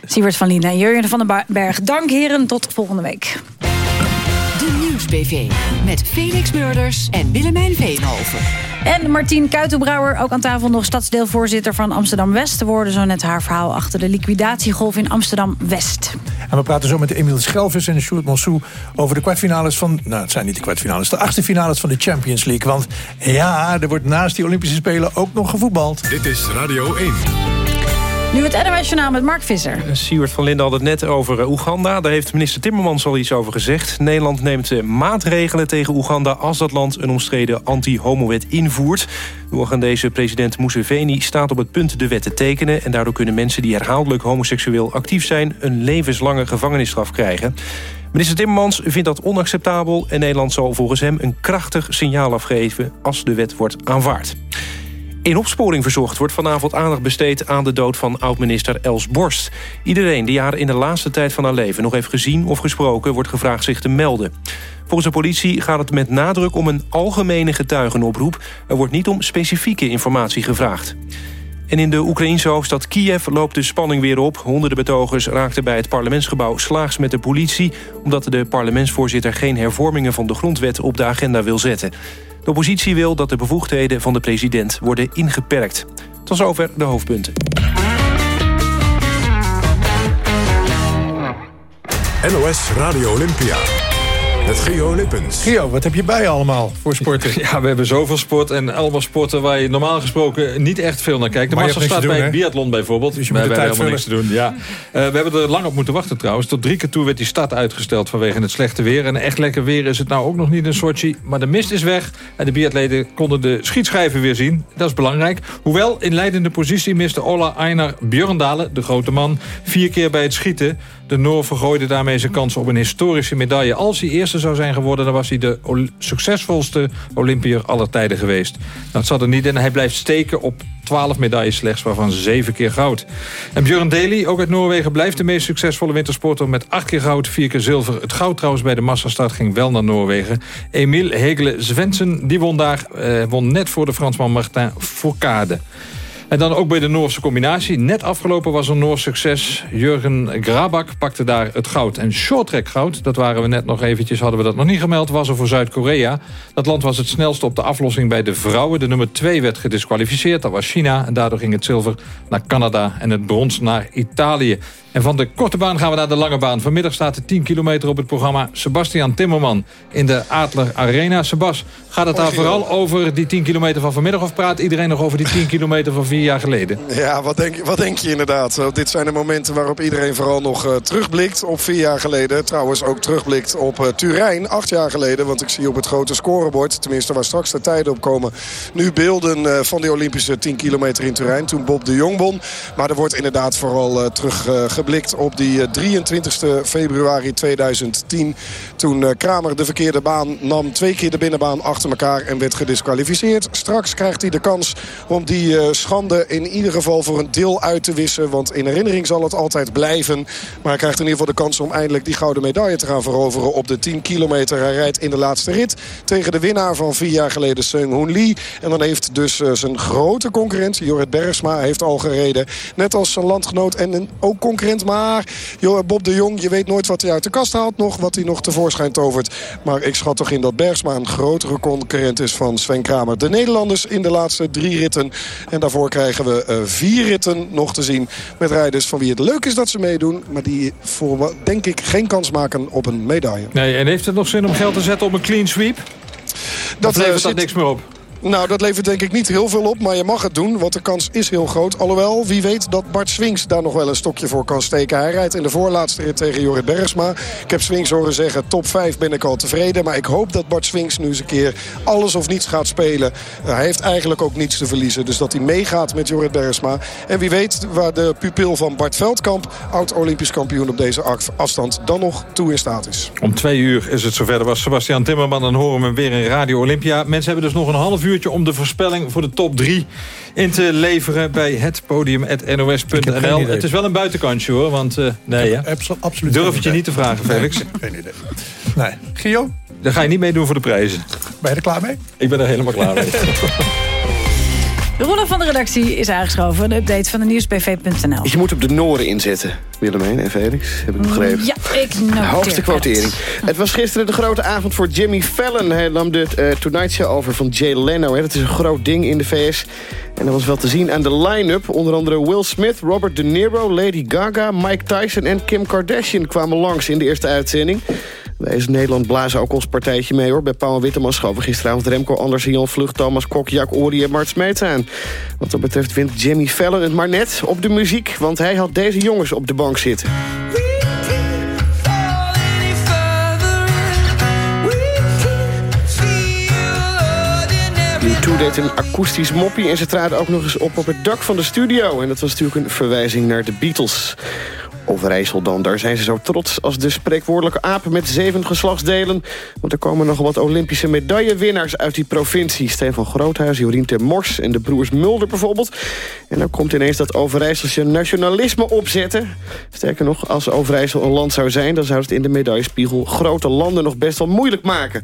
Siewert van Lien en Jurjen van den Berg. Dank heren, tot volgende week. De Nieuws-PV. Met Felix Murders en Willemijn Veenhoven. En Martien Kuitenbrouwer, ook aan tafel nog stadsdeelvoorzitter van Amsterdam-West. We hoorden zo net haar verhaal achter de liquidatiegolf in Amsterdam-West. En we praten zo met Emiel Schelvis en Sjoerd Monsou over de kwartfinales van... Nou, het zijn niet de kwartfinales, de achtste finales van de Champions League. Want ja, er wordt naast die Olympische Spelen ook nog gevoetbald. Dit is Radio 1. Nu het NOS Journaal met Mark Visser. Siewert van Linden had het net over eh, Oeganda. Daar heeft minister Timmermans al iets over gezegd. Nederland neemt eh, maatregelen tegen Oeganda... als dat land een omstreden anti-homowet invoert. De Oegandese president Museveni staat op het punt de wet te tekenen... en daardoor kunnen mensen die herhaaldelijk homoseksueel actief zijn... een levenslange gevangenisstraf krijgen. Minister Timmermans vindt dat onacceptabel... en Nederland zal volgens hem een krachtig signaal afgeven... als de wet wordt aanvaard. In opsporing verzocht wordt vanavond aandacht besteed aan de dood van oud-minister Els Borst. Iedereen die haar in de laatste tijd van haar leven nog heeft gezien of gesproken... wordt gevraagd zich te melden. Volgens de politie gaat het met nadruk om een algemene getuigenoproep. Er wordt niet om specifieke informatie gevraagd. En in de Oekraïense hoofdstad Kiev loopt de spanning weer op. Honderden betogers raakten bij het parlementsgebouw slaags met de politie... omdat de parlementsvoorzitter geen hervormingen van de grondwet op de agenda wil zetten. De oppositie wil dat de bevoegdheden van de president worden ingeperkt. Tot zover de hoofdpunten. NOS Radio Olympia. Met Geo Lippens. Gio, wat heb je bij allemaal voor sporten? [laughs] Ja, we hebben zoveel sport en allemaal sporten waar je normaal gesproken niet echt veel naar kijkt. De Maar je massa staat bij doen, het biathlon bijvoorbeeld. Dus je we moet de hebben tijd helemaal niks te doen. Ja. Eh, we hebben er lang op moeten wachten trouwens. Tot drie keer toe werd die start uitgesteld vanwege het slechte weer. En echt lekker weer is het nou ook nog niet in Sochi. Maar de mist is weg en de biatleten konden de schietschijven weer zien. Dat is belangrijk. Hoewel in leidende positie miste Ola Einar Björndalen, de grote man, vier keer bij het schieten. De Noor vergooide daarmee zijn kans op een historische medaille. Als hij eerste zou zijn geworden, dan was hij de ol- succesvolste Olympiër aller tijden geweest. Het zat er niet in. Hij blijft steken op 12 medailles slechts, waarvan 7 keer goud. En Björn Daly, ook uit Noorwegen, blijft de meest succesvolle wintersporter... met 8 keer goud, 4 keer zilver. Het goud trouwens bij de massastart ging wel naar Noorwegen. Emil Hegele Svensson, die won daar, eh, won net voor de Fransman Martin Fourcade. En dan ook bij de Noorse combinatie. Net afgelopen was een Noors succes. Jurgen Grabak pakte daar het goud. En shorttrack goud, dat waren we net nog eventjes, hadden we dat nog niet gemeld, was er voor Zuid-Korea. Dat land was het snelste op de aflossing bij de vrouwen. De nummer 2 werd gedisqualificeerd, dat was China. En daardoor ging het zilver naar Canada en het brons naar Italië. En van de korte baan gaan we naar de lange baan. Vanmiddag staat de 10 kilometer op het programma Sebastian Timmerman in de Adler Arena. Sebas, gaat het daar vooral over die 10 kilometer van vanmiddag... of praat iedereen nog over die 10 kilometer van jaar geleden? Ja, wat denk, wat denk je inderdaad? Dit zijn de momenten waarop iedereen vooral nog uh, terugblikt op vier jaar geleden. Trouwens ook terugblikt op uh, Turijn, acht jaar geleden. Want ik zie op het grote scorebord, tenminste waar straks de tijden op komen... nu beelden van de Olympische 10 kilometer in Turijn, toen Bob de Jong won. Maar er wordt inderdaad vooral teruggeblikt op die 23 februari 2010... toen Kramer de verkeerde baan nam, twee keer de binnenbaan achter elkaar... en werd gedisqualificeerd. Straks krijgt hij de kans om die schande in ieder geval voor een deel uit te wissen. Want in herinnering zal het altijd blijven. Maar hij krijgt in ieder geval de kans om eindelijk die gouden medaille te gaan veroveren op de 10 kilometer. Hij rijdt in de laatste rit tegen de winnaar van vier jaar geleden, Seung Hoon Lee. En dan heeft dus uh, zijn grote concurrent, Jorrit Bergsma, heeft al gereden. Net als zijn landgenoot en ook concurrent. Maar Bob de Jong, je weet nooit wat hij uit de kast haalt nog. Wat hij nog tevoorschijn tovert. Maar ik schat toch in dat Bergsma een grotere concurrent is van Sven Kramer. De Nederlanders in de laatste drie ritten. En daarvoor krijgen we uh, vier ritten nog te zien. Met rijders van wie het leuk is dat ze meedoen. Maar die voor, denk ik, geen kans maken op een medaille. Nee, en heeft het nog zin om geld te zetten op een clean sweep? Dat levert uh, dat niks meer op. Nou, dat levert denk ik niet heel veel op, maar je mag het doen. Want de kans is heel groot. Alhoewel, wie weet dat Bart Swings daar nog wel een stokje voor kan steken. Hij rijdt in de voorlaatste rit tegen Jorrit Bergsma. Ik heb Swings horen zeggen, top 5 ben ik al tevreden. Maar ik hoop dat Bart Swings nu eens een keer alles of niets gaat spelen. Hij heeft eigenlijk ook niets te verliezen. Dus dat hij meegaat met Jorrit Bergsma. En wie weet waar de pupil van Bart Veldkamp... oud-Olympisch kampioen op deze afstand dan nog toe in staat is. Om twee uur is het zover. was Sebastian Timmerman. Dan horen we hem weer in Radio Olympia. Mensen hebben dus nog een half uur om de voorspelling voor de top 3 in te leveren bij het podium nos.nl. Het is wel een buitenkansje hoor, want uh, nee, ja. absoluut durf het je niet te vragen, Felix. Nee, geen idee. Nee. Gio? Daar ga je niet mee doen voor de prijzen. Ben je er klaar mee? Ik ben er helemaal klaar mee. [laughs] De ronde van de redactie is aangeschoven. Een update van de nieuwsbv.nl. Je moet op de Noren inzetten, Willemijn en Felix. Heb ik begrepen. Ja, ik noteer [laughs] Hoogste quotering. Het. het was gisteren de grote avond voor Jimmy Fallon. Hij nam de uh, Tonight Show over van Jay Leno. Hè. Dat is een groot ding in de VS. En dat was wel te zien aan de line-up. Onder andere Will Smith, Robert De Niro, Lady Gaga, Mike Tyson en Kim Kardashian kwamen langs in de eerste uitzending. Is Nederland blazen ook ons partijtje mee hoor. Bij Paul Witteman schoven gisteravond Remco Anders, Jan Vlucht, Thomas Kok, Jack Ori en Mart Smeets aan. Wat dat betreft wint Jimmy Fallon het maar net op de muziek. Want hij had deze jongens op de bank zitten. U2 deed een akoestisch moppie en ze traden ook nog eens op op het dak van de studio. En dat was natuurlijk een verwijzing naar de Beatles. Overijssel dan. Daar zijn ze zo trots als de spreekwoordelijke apen met zeven geslachtsdelen. Want er komen nog wat Olympische medaillewinnaars uit die provincie. Stefan Groothuis, Jorien ter Mors en de broers Mulder bijvoorbeeld. En dan komt ineens dat Overijsselse nationalisme opzetten. Sterker nog, als Overijssel een land zou zijn... dan zou het in de medaillespiegel grote landen nog best wel moeilijk maken.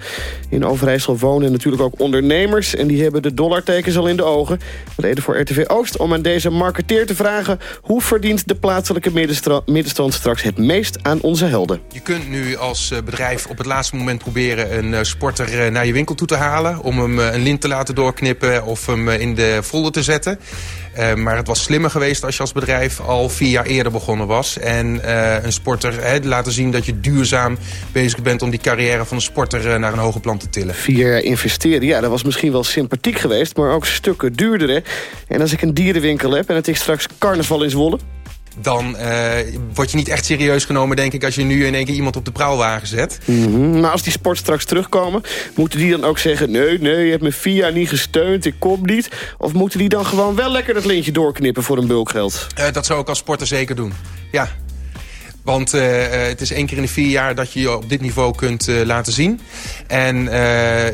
In Overijssel wonen natuurlijk ook ondernemers... en die hebben de dollartekens al in de ogen. Reden voor RTV Oost om aan deze marketeer te vragen... hoe verdient de plaatselijke middenstand middenstand straks het meest aan onze helden. Je kunt nu als eh, bedrijf op het laatste moment proberen een eh, sporter eh, naar je winkel toe te halen. Om hem een lint te laten doorknippen of hem in de folder te zetten. Uh, maar het was slimmer geweest als je als bedrijf al vier jaar eerder begonnen was. En uh, een sporter he, laten zien dat je duurzaam bezig bent... om die carrière van een sporter uh, naar een hoger plan te tillen. Vier jaar investeren, ja, dat was misschien wel sympathiek geweest... maar ook stukken duurder, hè? En als ik een dierenwinkel heb en het is straks carnaval in Zwolle dan uh, word je niet echt serieus genomen, denk ik... als je nu in één keer iemand op de praalwagen zet. Mm -hmm. Maar als die sport straks terugkomen... moeten die dan ook zeggen... nee, nee, je hebt me vier jaar niet gesteund, ik kom niet? Of moeten die dan gewoon wel lekker dat lintje doorknippen voor een bulkgeld? Uh, dat zou ik als sporter zeker doen, ja. Want uh, het is één keer in de vier jaar dat je je op dit niveau kunt uh, laten zien. En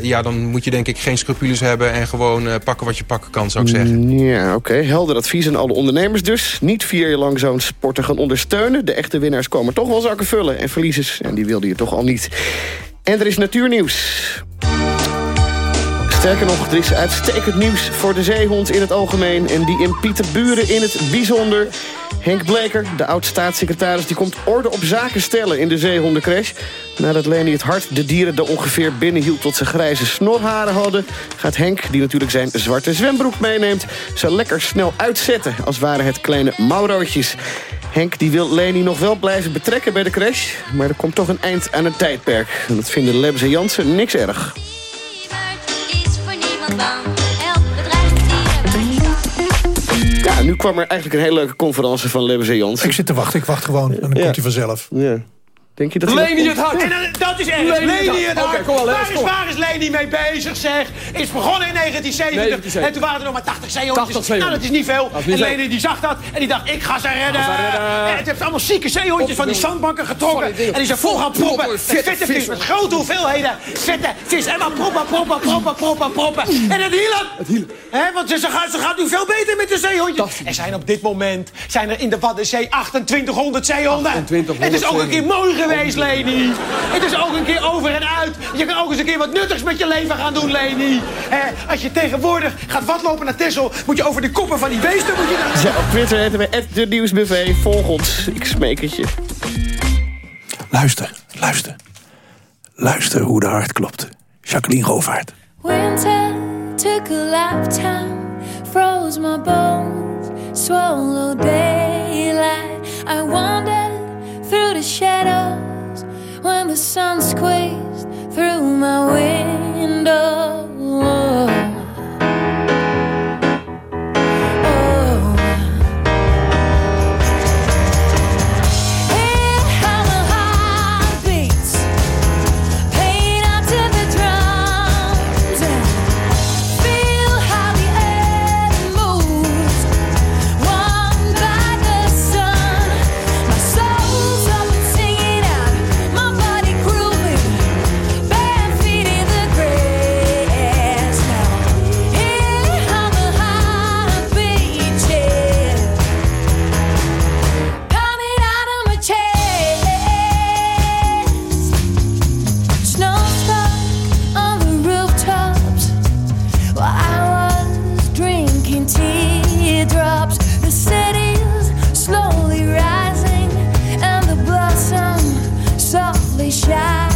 ja, dan moet je denk ik geen scrupules hebben... en gewoon pakken wat je pakken kan, zou ik zeggen. Ja, oké. Helder advies aan alle ondernemers dus. Niet vier jaar lang zo'n sporter gaan ondersteunen. De echte winnaars komen toch wel zakken vullen. En verliezers, en die wilde je toch al niet. En er is natuurnieuws. Sterker nog, er is uitstekend nieuws voor de zeehond in het algemeen... en die in Pieterburen in het bijzonder... Henk Bleker, de oud-staatssecretaris, die komt orde op zaken stellen in de zeehondencrash. Nadat Leni het hart de dieren er ongeveer binnenhield tot ze grijze snorharen hadden... gaat Henk, die natuurlijk zijn zwarte zwembroek meeneemt... ze lekker snel uitzetten, als waren het kleine maurootjes. Henk die wil Leni nog wel blijven betrekken bij de crash. Maar er komt toch een eind aan het tijdperk. En dat vinden Lebs en Jansen niks erg. Ja, nu kwam er eigenlijk een hele leuke conferentie van Lebs en Jansen. Ik zit te wachten, ik wacht gewoon. En dan komt hij vanzelf. Ja. Denk je dat hij Leni dat- het hart. En dan- dat is erg. Leni Leni, het hart. Les, waar, is, waar is Leni mee bezig, zeg? Is begonnen in 1970. En toen waren er nog maar 80 zeehondjes. 80 zeehondjes. Nou, dat is niet veel. Is niet en. Leni die zag dat. En die dacht, ik ga ze redden. Ga ze redden. En het heeft allemaal zieke zeehondjes van die zandbanken getrokken. En die zijn vol gaan proppen. Met vette vis. Met grote hoeveelheden. Vette vis. En maar proppen, proppen, proppen, proppen, proppen. En het hielp. Het hielp. Want ze, ze, gaat, ze gaat nu veel beter met de zeehondjes. Er zijn op dit moment zijn er in de Waddenzee 2800 zeehonden. Het is ook een keer mooi geweest, Leni. Het is ook een keer over en uit. Je kan ook eens een keer wat nuttigs met je leven gaan doen, Leni. Eh, als je tegenwoordig gaat watlopen naar Tessel... moet je over de koppen van die beesten... Moet je dan... Ja, op Twitter heten we de Nieuwsbv. Volg ons. Ik smeek het je. Luister, luister. Luister hoe de hart klopt. Jacqueline Govaert. Winter took a lifetime, froze my bones, swallowed daylight. I the shadows when the sun squeezed through my window. escuchar.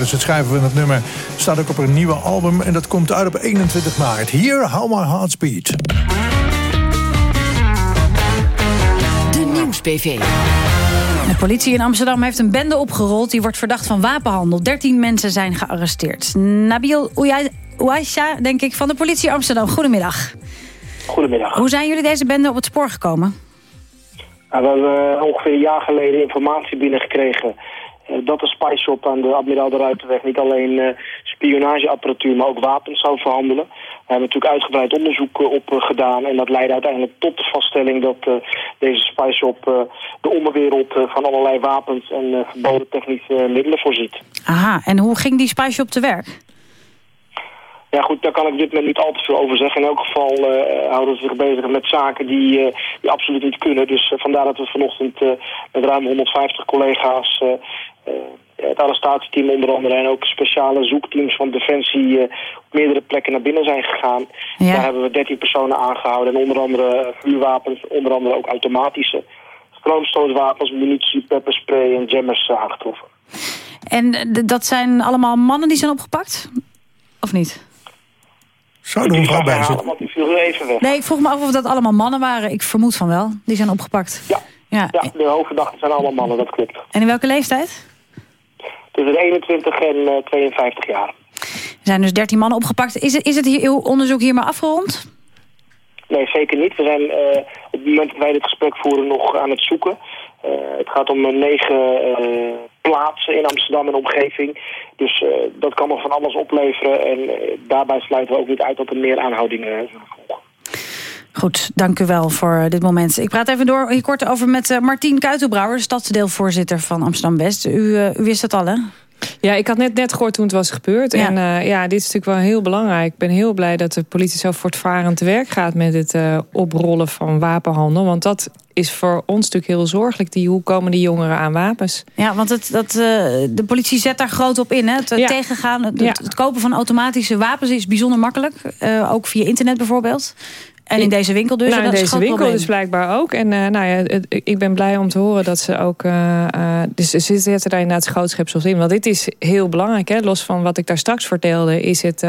Tijdens het schrijven van het nummer... staat ook op een nieuwe album en dat komt uit op 21 maart. Here, How My Heart Beat. De Nieuwsbv. De politie in Amsterdam heeft een bende opgerold. Die wordt verdacht van wapenhandel. 13 mensen zijn gearresteerd. Nabil Ouaisha, denk ik, van de politie Amsterdam. Goedemiddag. Goedemiddag. Hoe zijn jullie deze bende op het spoor gekomen? Nou, we hebben ongeveer een jaar geleden informatie binnengekregen... eh, dat de Spy Shop aan de Admiraal de Ruitenweg niet alleen eh, spionageapparatuur... maar ook wapens zou verhandelen. We hebben natuurlijk uitgebreid onderzoek eh, op gedaan... en dat leidde uiteindelijk tot de vaststelling dat deze Spy Shop... de onderwereld van allerlei wapens en verboden technische middelen voorziet. Aha, en hoe ging die spyshop te werk? Ja goed, daar kan ik dit moment niet al te veel over zeggen. In elk geval eh, houden ze zich bezig met zaken die, eh, die absoluut niet kunnen. Dus eh, vandaar dat we vanochtend met ruim 150 collega's... het arrestatieteam onder andere en ook speciale zoekteams van Defensie op meerdere plekken naar binnen zijn gegaan. Daar hebben we 13 personen aangehouden en onder andere vuurwapens, onder andere ook automatische stroomstootwapens, munitie, pepperspray en jammers aangetroffen. En dat zijn allemaal mannen die zijn opgepakt? Of niet? Zou er een vrouw bij zitten? Want die viel heel even weg. Nee, ik vroeg me af of dat allemaal mannen waren. Ik vermoed van wel. Die zijn opgepakt. Ja. ja. Ja, de hoofdverdachten zijn allemaal mannen, dat klopt. En in welke leeftijd? Tussen de 21 en eh, 52 jaar. Er zijn dus 13 mannen opgepakt. Is het, is het hier, uw onderzoek hier maar afgerond? Nee, zeker niet. We zijn eh, op het moment dat wij dit gesprek voeren nog aan het zoeken. Eh, het gaat om eh, negen eh, plaatsen in Amsterdam en omgeving. Dus dat kan nog van alles opleveren. En daarbij sluiten we ook niet uit dat er meer aanhoudingen volgen. Goed, dank u wel voor dit moment. Ik praat even door hier kort over met Martien Kuitenbrouwer... stadsdeelvoorzitter van Amsterdam-West. U, u wist dat al, hè? Ja, ik had net, net gehoord toen het was gebeurd. En eh, ja, dit is natuurlijk wel heel belangrijk. Ik ben heel blij dat de politie zo voortvarend te werk gaat... met het eh, oprollen van wapenhandel. Want dat is voor ons natuurlijk heel zorgelijk. Die, hoe komen die jongeren aan wapens? Ja, want het, dat, eh, de politie zet daar groot op in. Hè? Het Ja. tegengaan, het, Ja. het kopen van automatische wapens is bijzonder makkelijk. Ook via internet bijvoorbeeld. En in deze winkel dus. Nou, in deze winkel dus blijkbaar ook. En eh, nou ja, ik ben blij om te horen dat ze ook... eh, dus ze zetten daar inderdaad grootschepsels in. Want dit is heel belangrijk. Hè? Los van wat ik daar straks vertelde... is het,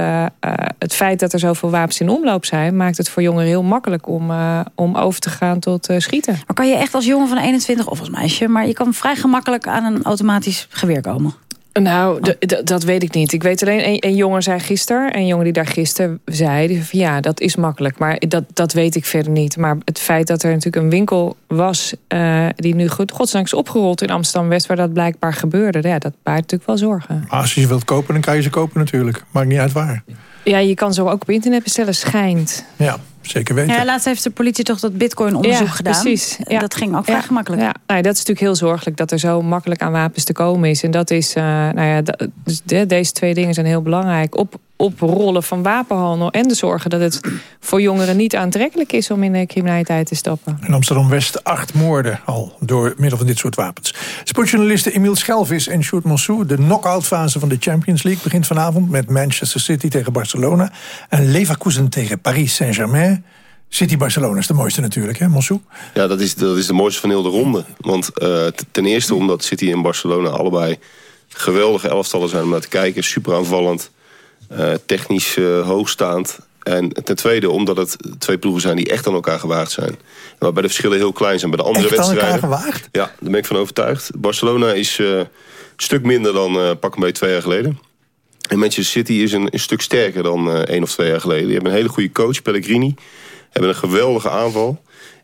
het feit dat er zoveel wapens in omloop zijn... maakt het voor jongeren heel makkelijk om, om over te gaan tot schieten. Maar kan je echt als jongen van 21 of als meisje... maar je kan vrij gemakkelijk aan een automatisch geweer komen? Nou, dat weet ik niet. Ik weet alleen, een, een jongen zei gisteren... een jongen die daar gisteren zei... die zei van, ja, dat is makkelijk, maar dat, dat weet ik verder niet. Maar het feit dat er natuurlijk een winkel was... eh, die nu goed, godzijdank is opgerold in Amsterdam-West... waar dat blijkbaar gebeurde, ja, dat baart natuurlijk wel zorgen. Als je ze wilt kopen, dan kan je ze kopen natuurlijk. Maakt niet uit waar. Ja, je kan ze ook op internet bestellen, schijnt. Ja, zeker weten. Ja, laatst heeft de politie toch dat bitcoin-onderzoek Ja, gedaan. precies. Ja. Dat ging ook vrij gemakkelijk. Ja, nou, ja, dat is natuurlijk heel zorgelijk dat er zo makkelijk aan wapens te komen is. En dat is, eh, nou ja, dus de- deze twee dingen zijn heel belangrijk. Op, oprollen van wapenhandel en de zorgen dat het voor jongeren niet aantrekkelijk is om in de criminaliteit te stappen. In Amsterdam-West acht moorden al door middel van dit soort wapens. Sportjournalisten Emiel Schelvis en Sjoerd Monsou. De knock-out fase van de Champions League begint vanavond... met Manchester City tegen Barcelona. En Leverkusen tegen Paris Saint-Germain. City-Barcelona is de mooiste natuurlijk, hè Monsou? Ja, dat is, dat is de mooiste van heel de ronde. Want eh, ten eerste omdat City en Barcelona allebei geweldige elftallen zijn om naar te kijken. Super aanvallend, technisch eh, hoogstaand. En ten tweede omdat het twee ploegen zijn die echt aan elkaar gewaagd zijn. Waarbij de verschillen heel klein zijn. Bij de andere Echt aan elkaar wedstrijden. gewaagd? Ja, daar ben ik van overtuigd. Barcelona is eh, een stuk minder dan eh pak een beetje twee jaar geleden. En Manchester City is een, een stuk sterker dan eh één of twee jaar geleden. Die hebben een hele goede coach, Pellegrini. Hebben een geweldige aanval.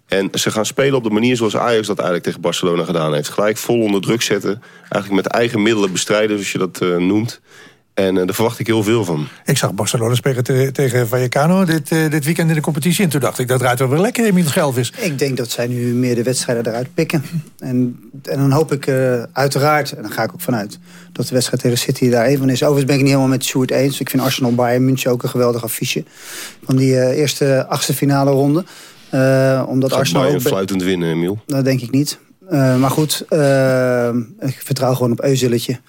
En ze gaan spelen op de manier zoals Ajax dat eigenlijk tegen Barcelona gedaan heeft. Gelijk vol onder druk zetten. Eigenlijk met eigen middelen bestrijden, zoals je dat eh, noemt. En eh, daar verwacht ik heel veel van. Ik zag Barcelona spelen te- tegen Vallecano dit, eh, dit weekend in de competitie. En toen dacht ik, dat draait wel weer lekker, Emiel Schelvis. Ik denk dat zij nu meer de wedstrijden eruit pikken. En, en dan hoop ik eh, uiteraard, en daar ga ik ook vanuit... dat de wedstrijd tegen City daar een van is. Overigens ben ik het niet helemaal met Sjoerd eens. Ik vind Arsenal Bayern München ook een geweldig affiche. Van die eh, eerste achtste finale ronde. Eh, omdat Gaat Arsenal Bayern ook... fluitend winnen, Emiel. Dat denk ik niet. Eh, maar goed, eh, ik vertrouw gewoon op Euzulletje.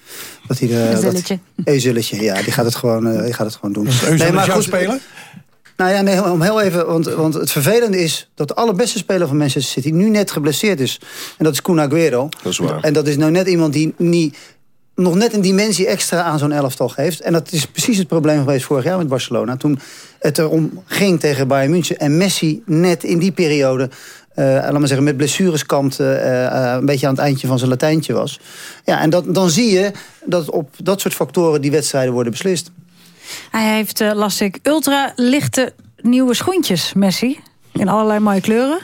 Dat hij de, Euzulletje. dat- Euzulletje, ja, die gaat het gewoon, eh, die gaat het gewoon doen. Is jouw speler? Nou ja, nee, om heel even, want, want het vervelende is dat de allerbeste speler van Manchester City nu net geblesseerd is. En dat is Kun Aguero. Dat is waar. En dat is nou net iemand die niet, nog net een dimensie extra aan zo'n elftal geeft. En dat is precies het probleem geweest vorig jaar met Barcelona. Toen het erom ging tegen Bayern München. En Messi net in die periode, laat maar zeggen, met blessures kampte. eh, eh, een beetje aan het eindje van zijn Latijntje was. Ja, en dat, dan zie je dat op dat soort factoren die wedstrijden worden beslist. Hij heeft, eh, las ik, ultra lichte nieuwe schoentjes, Messi. In allerlei mooie kleuren.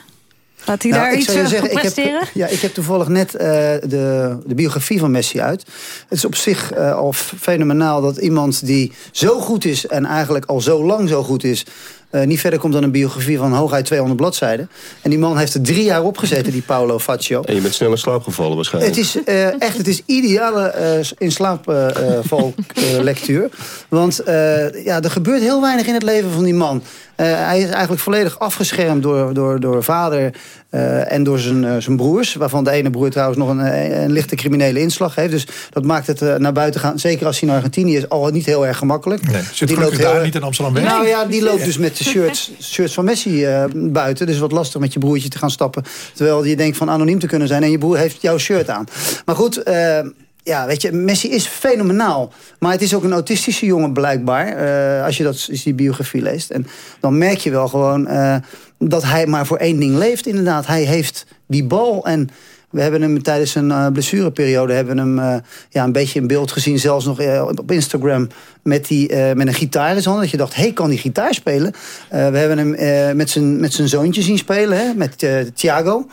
Gaat hij Nou, daar iets eh, zeggen, op ik heb, presteren? ja, ik heb toevallig net eh, de, de biografie van Messi uit. Het is op zich eh, al fenomenaal dat iemand die zo goed is... en eigenlijk al zo lang zo goed is... eh, niet verder komt dan een biografie van hooguit 200 bladzijden. En die man heeft er drie jaar op gezeten, die Paolo Faccio. En je bent snel in slaap gevallen waarschijnlijk. Het is eh, echt, het is ideale eh, in slaapvallectuur. Want eh, ja, er gebeurt heel weinig in het leven van die man. Eh, hij is eigenlijk volledig afgeschermd door, door, door vader eh, en door zijn, eh, zijn broers. Waarvan de ene broer trouwens nog een, een lichte criminele inslag heeft. Dus dat maakt het eh, naar buiten gaan, zeker als hij naar Argentinië is, al niet heel erg gemakkelijk. Nee, zit gelukkig daar niet in Amsterdam weg. Nou ja, die loopt dus met de shirts, shirts van Messi eh, buiten. Dus wat lastig met je broertje te gaan stappen. Terwijl je denkt van anoniem te kunnen zijn. En je broer heeft jouw shirt aan. Maar goed, eh, ja, weet je, Messi is fenomenaal. Maar het is ook een autistische jongen blijkbaar. eh, als je dat, die biografie leest. En dan merk je wel gewoon eh, dat hij maar voor één ding leeft inderdaad. Hij heeft die bal en... We hebben hem tijdens zijn eh, blessureperiode hebben hem, ja, een beetje in beeld gezien. Zelfs nog op Instagram met, die, met een gitaar in zijn. Dat je dacht, hé, hey, kan die gitaar spelen? We hebben hem met, zijn, met zijn zoontje zien spelen, hè, met Thiago.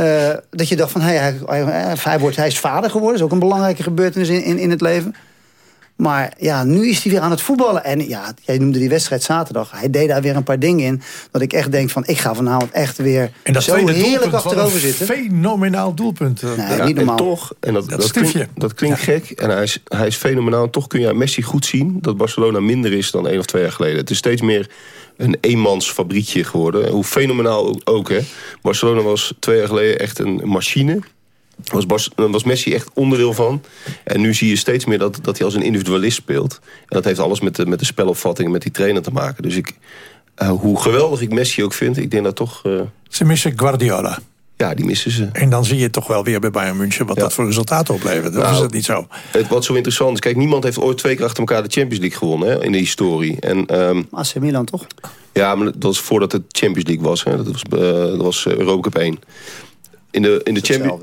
Eh, dat je dacht van, hey, hij, hij, hij, wordt, hij is vader geworden. Dat is ook een belangrijke gebeurtenis in, in, in het leven. Maar ja, nu is hij weer aan het voetballen. En ja, jij noemde die wedstrijd zaterdag. Hij deed daar weer een paar dingen in. Dat ik echt denk van, ik ga vanavond echt weer En dat zo heerlijk achterover een zitten. fenomenaal doelpunt. Nee, Ja, niet en normaal. toch, en dat, dat, klinkt, dat klinkt gek, en hij is, hij is fenomenaal. En toch kun je aan Messi goed zien dat Barcelona minder is dan één of twee jaar geleden. Het is steeds meer een eenmansfabriekje geworden. Hoe fenomenaal ook, ook, hè. Barcelona was twee jaar geleden echt een machine. Was, Bas, was Messi echt onderdeel van. En nu zie je steeds meer dat, dat hij als een individualist speelt. En dat heeft alles met de, met de spelopvatting, met die trainer te maken. Dus ik, eh, hoe geweldig ik Messi ook vind, ik denk dat toch... eh, Ze missen Guardiola. ja, die missen ze. En dan zie je toch wel weer bij Bayern München wat dat voor resultaten oplevert. Dat Nou, is het niet zo. Het, wat zo interessant is, kijk, niemand heeft ooit twee keer achter elkaar de Champions League gewonnen hè, in de historie. En, ehm, AC Milan toch? ja, maar dat was voordat het Champions League was. Hè. Dat was, eh, dat was Europa Cup 1. In de, in de Champions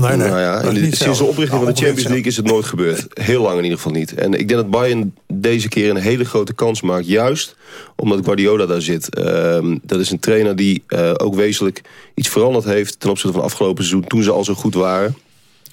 Nee, nee, nou ja, de- sinds de oprichting Nou, van de Champions League is het nooit gebeurd. Heel lang in ieder geval niet. En ik denk dat Bayern deze keer een hele grote kans maakt. Juist omdat Guardiola daar zit. Ehm, dat is een trainer die eh, ook wezenlijk iets veranderd heeft... ten opzichte van afgelopen seizoen toen ze al zo goed waren.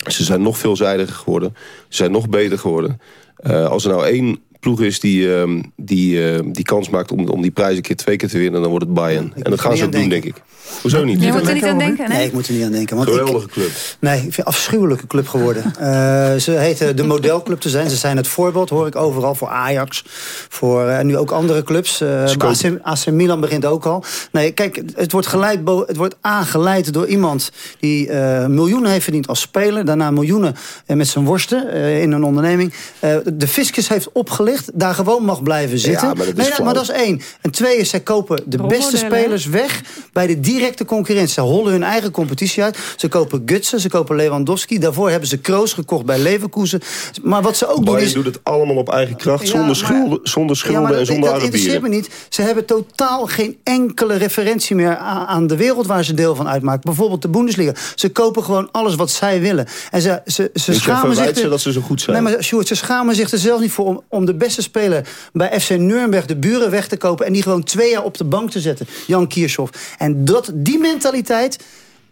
Ze zijn nog veelzijdiger geworden. Ze zijn nog beter geworden. Eh, als er nou één ploeg is die, ehm, die, eh, die kans maakt om, om die prijs een keer twee keer te winnen... dan wordt het Bayern. en dat gaan ze ook doen, denk ik. Hoezo niet? Je moet er niet aan denken, Nee, nee? ik moet er niet aan denken. Want ik, Geweldige club. Nee, ik vind een afschuwelijke club geworden. [laughs] Eh, ze heten de modelclub te zijn. Ze zijn het voorbeeld, hoor ik overal, voor Ajax. Voor eh, nu ook andere clubs. Eh, AC, AC Milan begint ook al. Nee, kijk, het wordt, geleid, het wordt aangeleid door iemand... die eh, miljoenen heeft verdiend als speler. Daarna miljoenen met zijn worsten eh, in een onderneming. Eh, de fiscus heeft opgelicht, daar gewoon mag blijven zitten. maar dat is nee, nee, flauw. maar dat is één. En twee is, zij kopen de beste hè? spelers weg... bij de directe concurrentie. Ze hollen hun eigen competitie uit. Ze kopen Gutsen, ze kopen Lewandowski. Daarvoor hebben ze Kroos gekocht bij Leverkusen. Maar wat ze ook doen is... doet het allemaal op eigen kracht, Ja, zonder, schulden, zonder Ja, schulden maar en dat, zonder dat interesseert me niet. Ze hebben totaal geen enkele referentie meer aan, de wereld waar ze deel van uitmaken. Bijvoorbeeld de Bundesliga. Ze kopen gewoon alles wat zij willen. En ze, ze, ze je schamen zich... ze dat ze zo goed zijn. Nee, maar Sjoerd, ze schamen zich er zelf niet voor om, om de beste speler bij FC Nuremberg de buren weg te kopen en die gewoon twee jaar op de bank te zetten. Jan Kiershoff. En dat, die mentaliteit.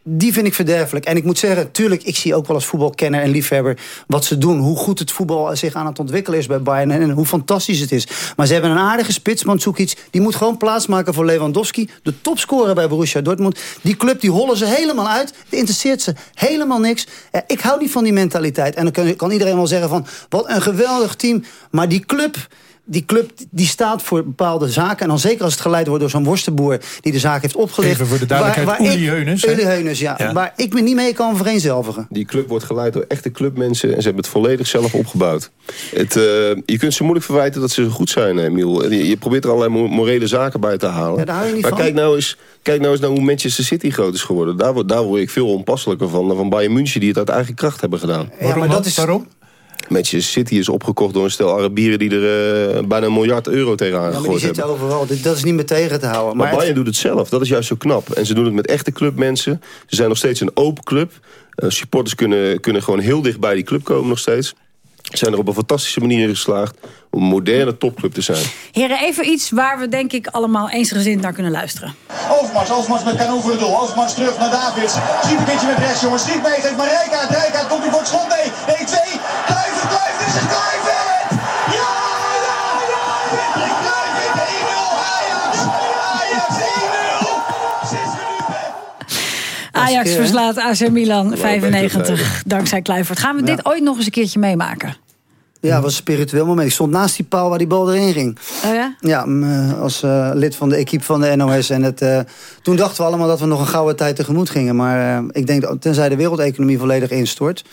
Die vind ik verderfelijk. En ik moet zeggen, tuurlijk, ik zie ook wel als voetbalkenner en liefhebber wat ze doen. Hoe goed het voetbal zich aan het ontwikkelen is bij Bayern en hoe fantastisch het is. Maar ze hebben een aardige spits, Mandzukic. Die moet gewoon plaatsmaken voor Lewandowski. De topscorer bij Borussia Dortmund. Die club, die hollen ze helemaal uit. Het interesseert ze helemaal niks. Ik hou niet van die mentaliteit. En dan kan iedereen wel zeggen van, wat een geweldig team. Maar die club... Die club die staat voor bepaalde zaken. En dan zeker als het geleid wordt door zo'n worstenboer... die de zaak heeft opgelicht. Even voor de duidelijkheid, Waar- waar Uli Heunes, ja. Ja. Waar ik me niet mee kan vereenzelvigen. Die club wordt geleid door echte clubmensen en ze hebben het volledig zelf opgebouwd. Het, eh, je kunt ze moeilijk verwijten dat ze zo goed zijn, Emiel. Je, je probeert er allerlei mo- morele zaken bij te halen. Ja, daar hou je niet maar van. Kijk, nou eens, kijk nou eens naar hoe Manchester City groot is geworden. Daar, word- daar word ik veel onpasselijker van dan van Bayern München... die het uit eigen kracht hebben gedaan. Ja, maar dat is... Waarom? Manchester City is opgekocht door een stel Arabieren... die er eh, bijna een miljard euro tegenaan ja, gegooid hebben. die zitten overal. Dat is niet meer tegen te houden. Maar, Bayern doet het zelf. Dat is juist zo knap. En ze doen het met echte clubmensen. Ze zijn nog steeds een open club. Eh, supporters kunnen, kunnen gewoon heel dicht bij die club komen nog steeds Ze zijn er op een fantastische manier geslaagd om een moderne topclub te zijn. Heren, even iets waar we denk ik allemaal eensgezind naar kunnen luisteren. Overmars, Overmars met kan over het doel. Overmars terug naar Davids. Schiet een beetje met rechts, jongens. Schiet mee, geeft maar Rijkaard. Komt hij voor het schot mee. 1-2, Ajax keer, verslaat AC Milan beter 95, vrijdag. dankzij Kluivert. Gaan we dit ooit nog eens een keertje meemaken? Ja, het was een spiritueel moment. Ik stond naast die paal waar die bal erin ging. Oh ja? Ja, eh, als eh, lid van de equipe van de NOS. En het, eh, toen dachten we allemaal dat we nog een gouden tijd tegemoet gingen. Maar eh, ik denk, dat, tenzij de wereldeconomie volledig instort...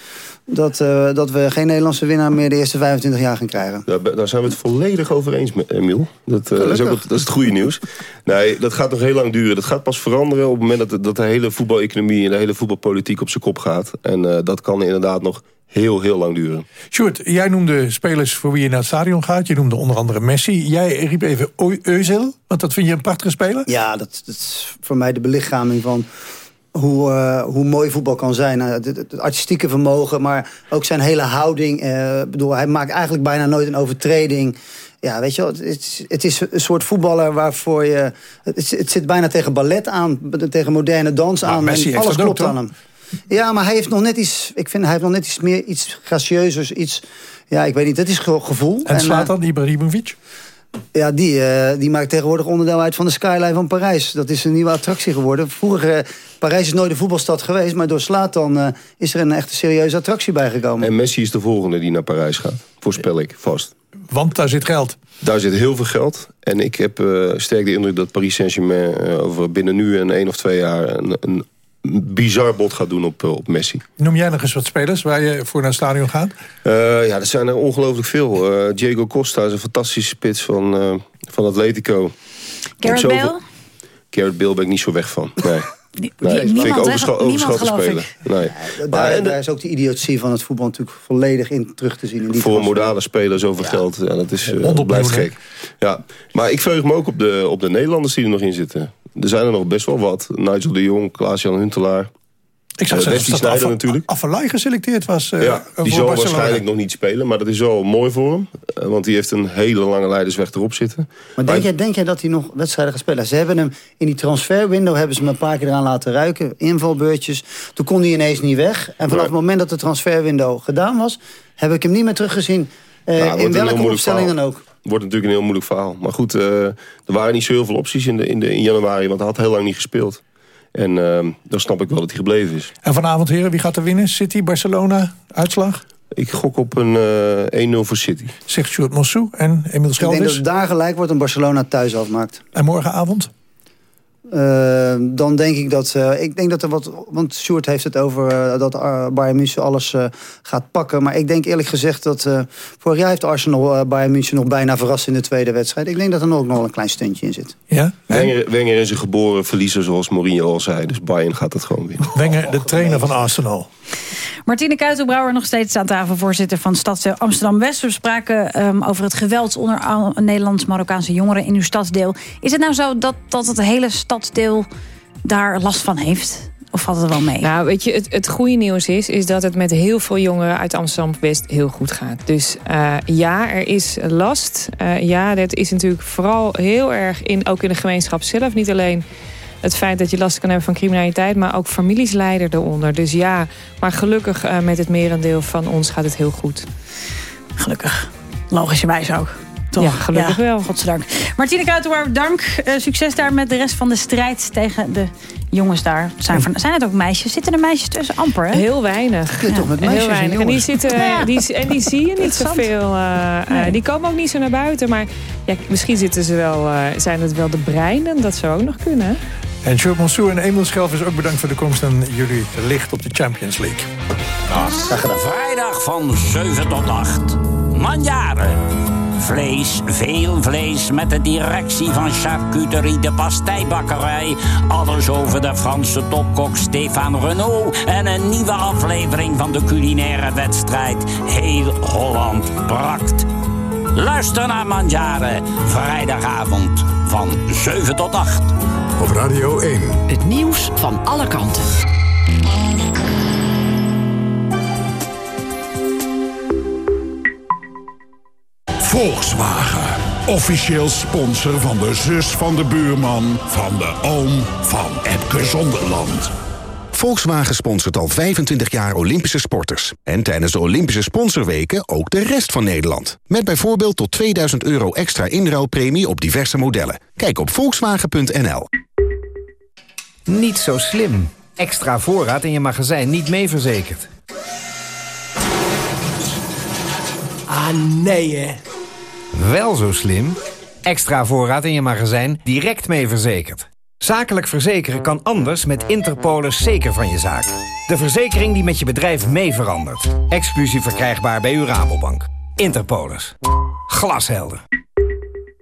Dat, eh, dat we geen Nederlandse winnaar meer de eerste 25 jaar gaan krijgen. Daar, daar zijn we het volledig over eens, met Emiel. Dat, eh, is ook, het- dat is het goede nieuws. Nee, dat gaat nog heel lang duren. Dat gaat pas veranderen op het moment dat de, dat de hele voetbaleconomie... en de hele voetbalpolitiek op zijn kop gaat. En eh, dat kan inderdaad nog heel, heel lang duren. Sjoerd, jij noemde spelers voor wie je naar het stadion gaat. Je noemde onder andere Messi. Jij riep even Özil, want dat vind je een prachtige speler? Ja, dat, dat is voor mij de belichaming van hoe, eh, hoe mooi voetbal kan zijn. Nou, het, het artistieke vermogen, maar ook zijn hele houding. Eh, bedoel, hij maakt eigenlijk bijna nooit een overtreding. Ja, weet je wel, het is, het is een soort voetballer waarvoor je... Het, zit bijna tegen ballet aan, tegen moderne dans Maar aan. Messi en heeft alles klopt aan hem. Ja, maar hij heeft nog net iets... Ik vind, hij heeft nog net iets meer, iets gracieuzers, iets... Ja, ik weet niet, dat is ge- gevoel. En eh, slaat dan Ibrahimovic? ja, die, eh, die maakt tegenwoordig onderdeel uit van de skyline van Parijs. Dat is een nieuwe attractie geworden. Vroeger, eh, Parijs is nooit een voetbalstad geweest... maar door Slatan eh is er een echte serieuze attractie bijgekomen. En Messi is de volgende die naar Parijs gaat. Voorspel ik, vast. Want daar zit geld. Daar zit heel veel geld. En ik heb eh, sterk de indruk dat Paris Saint-Germain... eh, over binnen nu en één of twee jaar... een, een bizar bod gaat doen op, eh, op Messi. Noem jij nog eens wat spelers waar je voor naar het stadion gaat? Eh, ja, er zijn er ongelooflijk veel. Eh, Diego Costa is een fantastische spits van, eh, van Atletico. Gareth Zoveel- Bale? Gareth Bale ben ik niet zo weg van. Nee. [laughs] Nee, niemand, vind ik Niemand, ik. Nee. Daar, en daar is ook de idiotie van het voetbal natuurlijk volledig in terug te zien. In die voor een modale speler zoveel geld, ja, dat is, eh, honderd blijft gek. Ja. Maar ik verheug me ook op de, op de Nederlanders die er nog in zitten. Er zijn er nog best wel wat. Nigel de Jong, Klaas-Jan Huntelaar. Ik zag Eh, zelfs dat Sneijder natuurlijk. Affelay geselecteerd was eh, ja, die zal Barcelona. waarschijnlijk nog niet spelen. Maar dat is wel mooi voor hem. Eh, Want die heeft een hele lange leidersweg erop zitten. Maar denk jij, denk jij dat hij nog wedstrijden gaat spelen? Ze hebben hem in die transferwindow hebben ze hem een paar keer eraan laten ruiken. Invalbeurtjes. Toen kon hij ineens niet weg. En vanaf het moment dat de transferwindow gedaan was... heb ik hem niet meer teruggezien. eh, Ja, wordt in welke opstelling dan ook. Wordt natuurlijk een heel moeilijk verhaal. Maar goed, eh, er waren niet zo heel veel opties in, de, in, de, in januari. Want hij had heel lang niet gespeeld. En eh, dan snap ik wel dat hij gebleven is. En vanavond, heren, wie gaat er winnen? City, Barcelona, uitslag? Ik gok op een eh 1-0 voor City. Zegt Sjoerd Mossou en Emil Ik denk dat Schelvis. het daar gelijk wordt en Barcelona thuis afmaakt. En morgenavond? Eh, dan denk ik dat... eh, ik denk dat er wat... Want Sjoerd heeft het over eh, dat uh, Bayern München alles eh, gaat pakken. Maar ik denk eerlijk gezegd dat... eh, vorig jaar heeft Arsenal eh, Bayern München nog bijna verrast in de tweede wedstrijd. Ik denk dat er ook nog een klein stuntje in zit. Ja? Wenger, Wenger is een geboren verliezer zoals Mourinho al zei. Dus Bayern gaat het gewoon winnen. Wenger, de trainer van Arsenal. Martine Kuitenbrouwer nog steeds aan tafel, voorzitter van Stadsdeel Amsterdam-West. We spraken ehm, over het geweld onder Nederlands-Marokkaanse jongeren in uw stadsdeel. Is het nou zo dat, dat het hele stadsdeel daar last van heeft? Of valt het wel mee? Nou, weet je, het, het goede nieuws is, is dat het met heel veel jongeren uit Amsterdam-West heel goed gaat. Dus eh, ja, er is last. Eh, ja, dat is natuurlijk vooral heel erg in, ook in de gemeenschap zelf. Niet alleen het feit dat je last kan hebben van criminaliteit, maar ook families lijden eronder. Dus ja, maar gelukkig eh, met het merendeel van ons gaat het heel goed. Gelukkig. Logischerwijs ook. Toch? Ja, gelukkig wel. Godzijdank. Martine Kuitenbrouwer, dank. Eh, succes daar met de rest van de strijd tegen de jongens daar. Zijn, van, zijn het ook meisjes? Zitten er meisjes tussen? Amper, hè? Heel weinig. Ja, toch met meisjes Heel en weinig. En die, zitten, Ja. die, en die zie je niet zoveel. eh, eh, Nee. die komen ook niet zo naar buiten. Maar ja, misschien zitten ze wel, eh, zijn het wel de breinen. Dat zou ook nog kunnen. En Sjoerd Mossou en Emil Schelvis ook bedankt voor de komst en jullie licht op de Champions League. Vrijdag van 7 tot 8. Manjaren. Vlees, veel vlees met de directie van Charcuterie de Pastijbakkerij. Alles over de Franse topkok Stéphane Renault. En een nieuwe aflevering van de culinaire wedstrijd. Heel Holland brakt. Luister naar Manjaren. Vrijdagavond van 7 tot 8. Op Radio 1. Het nieuws van alle kanten. Volkswagen. Officieel sponsor van de zus van de buurman... van de oom van Epke Zonderland. Volkswagen sponsort al 25 jaar Olympische sporters. En tijdens de Olympische sponsorweken ook de rest van Nederland. Met bijvoorbeeld tot 2000 euro extra inruilpremie op diverse modellen. Kijk op volkswagen.nl. Niet zo slim. extra voorraad in je magazijn niet mee verzekerd. Ah, nee hè. Wel zo slim. Extra voorraad in je magazijn direct mee verzekerd. Zakelijk verzekeren kan anders met Interpolis zeker van je zaak. De verzekering die met je bedrijf mee verandert. Exclusief verkrijgbaar bij uw Rabobank. Interpolis. Glashelder.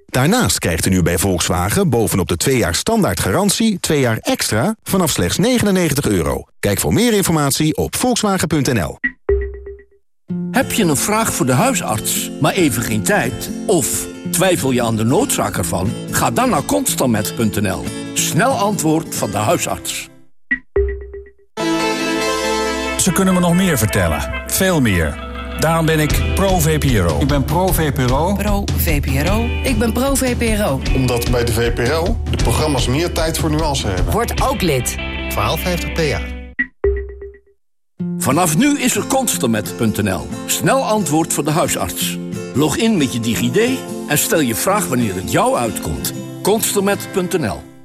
Daarnaast krijgt u nu bij Volkswagen bovenop de 2 jaar standaard garantie 2 jaar extra vanaf slechts 99 euro. Kijk voor meer informatie op volkswagen.nl. Heb je een vraag voor de huisarts, maar even geen tijd? Of twijfel je aan de noodzaak ervan? Ga dan naar constantmet.nl. Snel antwoord van de huisarts. Ze kunnen me nog meer vertellen. Veel meer. Daarom ben ik pro-VPRO. Ik ben pro-VPRO. Pro-VPRO. Ik ben pro-VPRO. Omdat bij de VPRO de programma's meer tijd voor nuance hebben. Word ook lid. 1250 PA. Vanaf nu is er constantmet.nl. Snel antwoord voor de huisarts. Log in met je DigiD en stel je vraag wanneer het jou uitkomt. constantmet.nl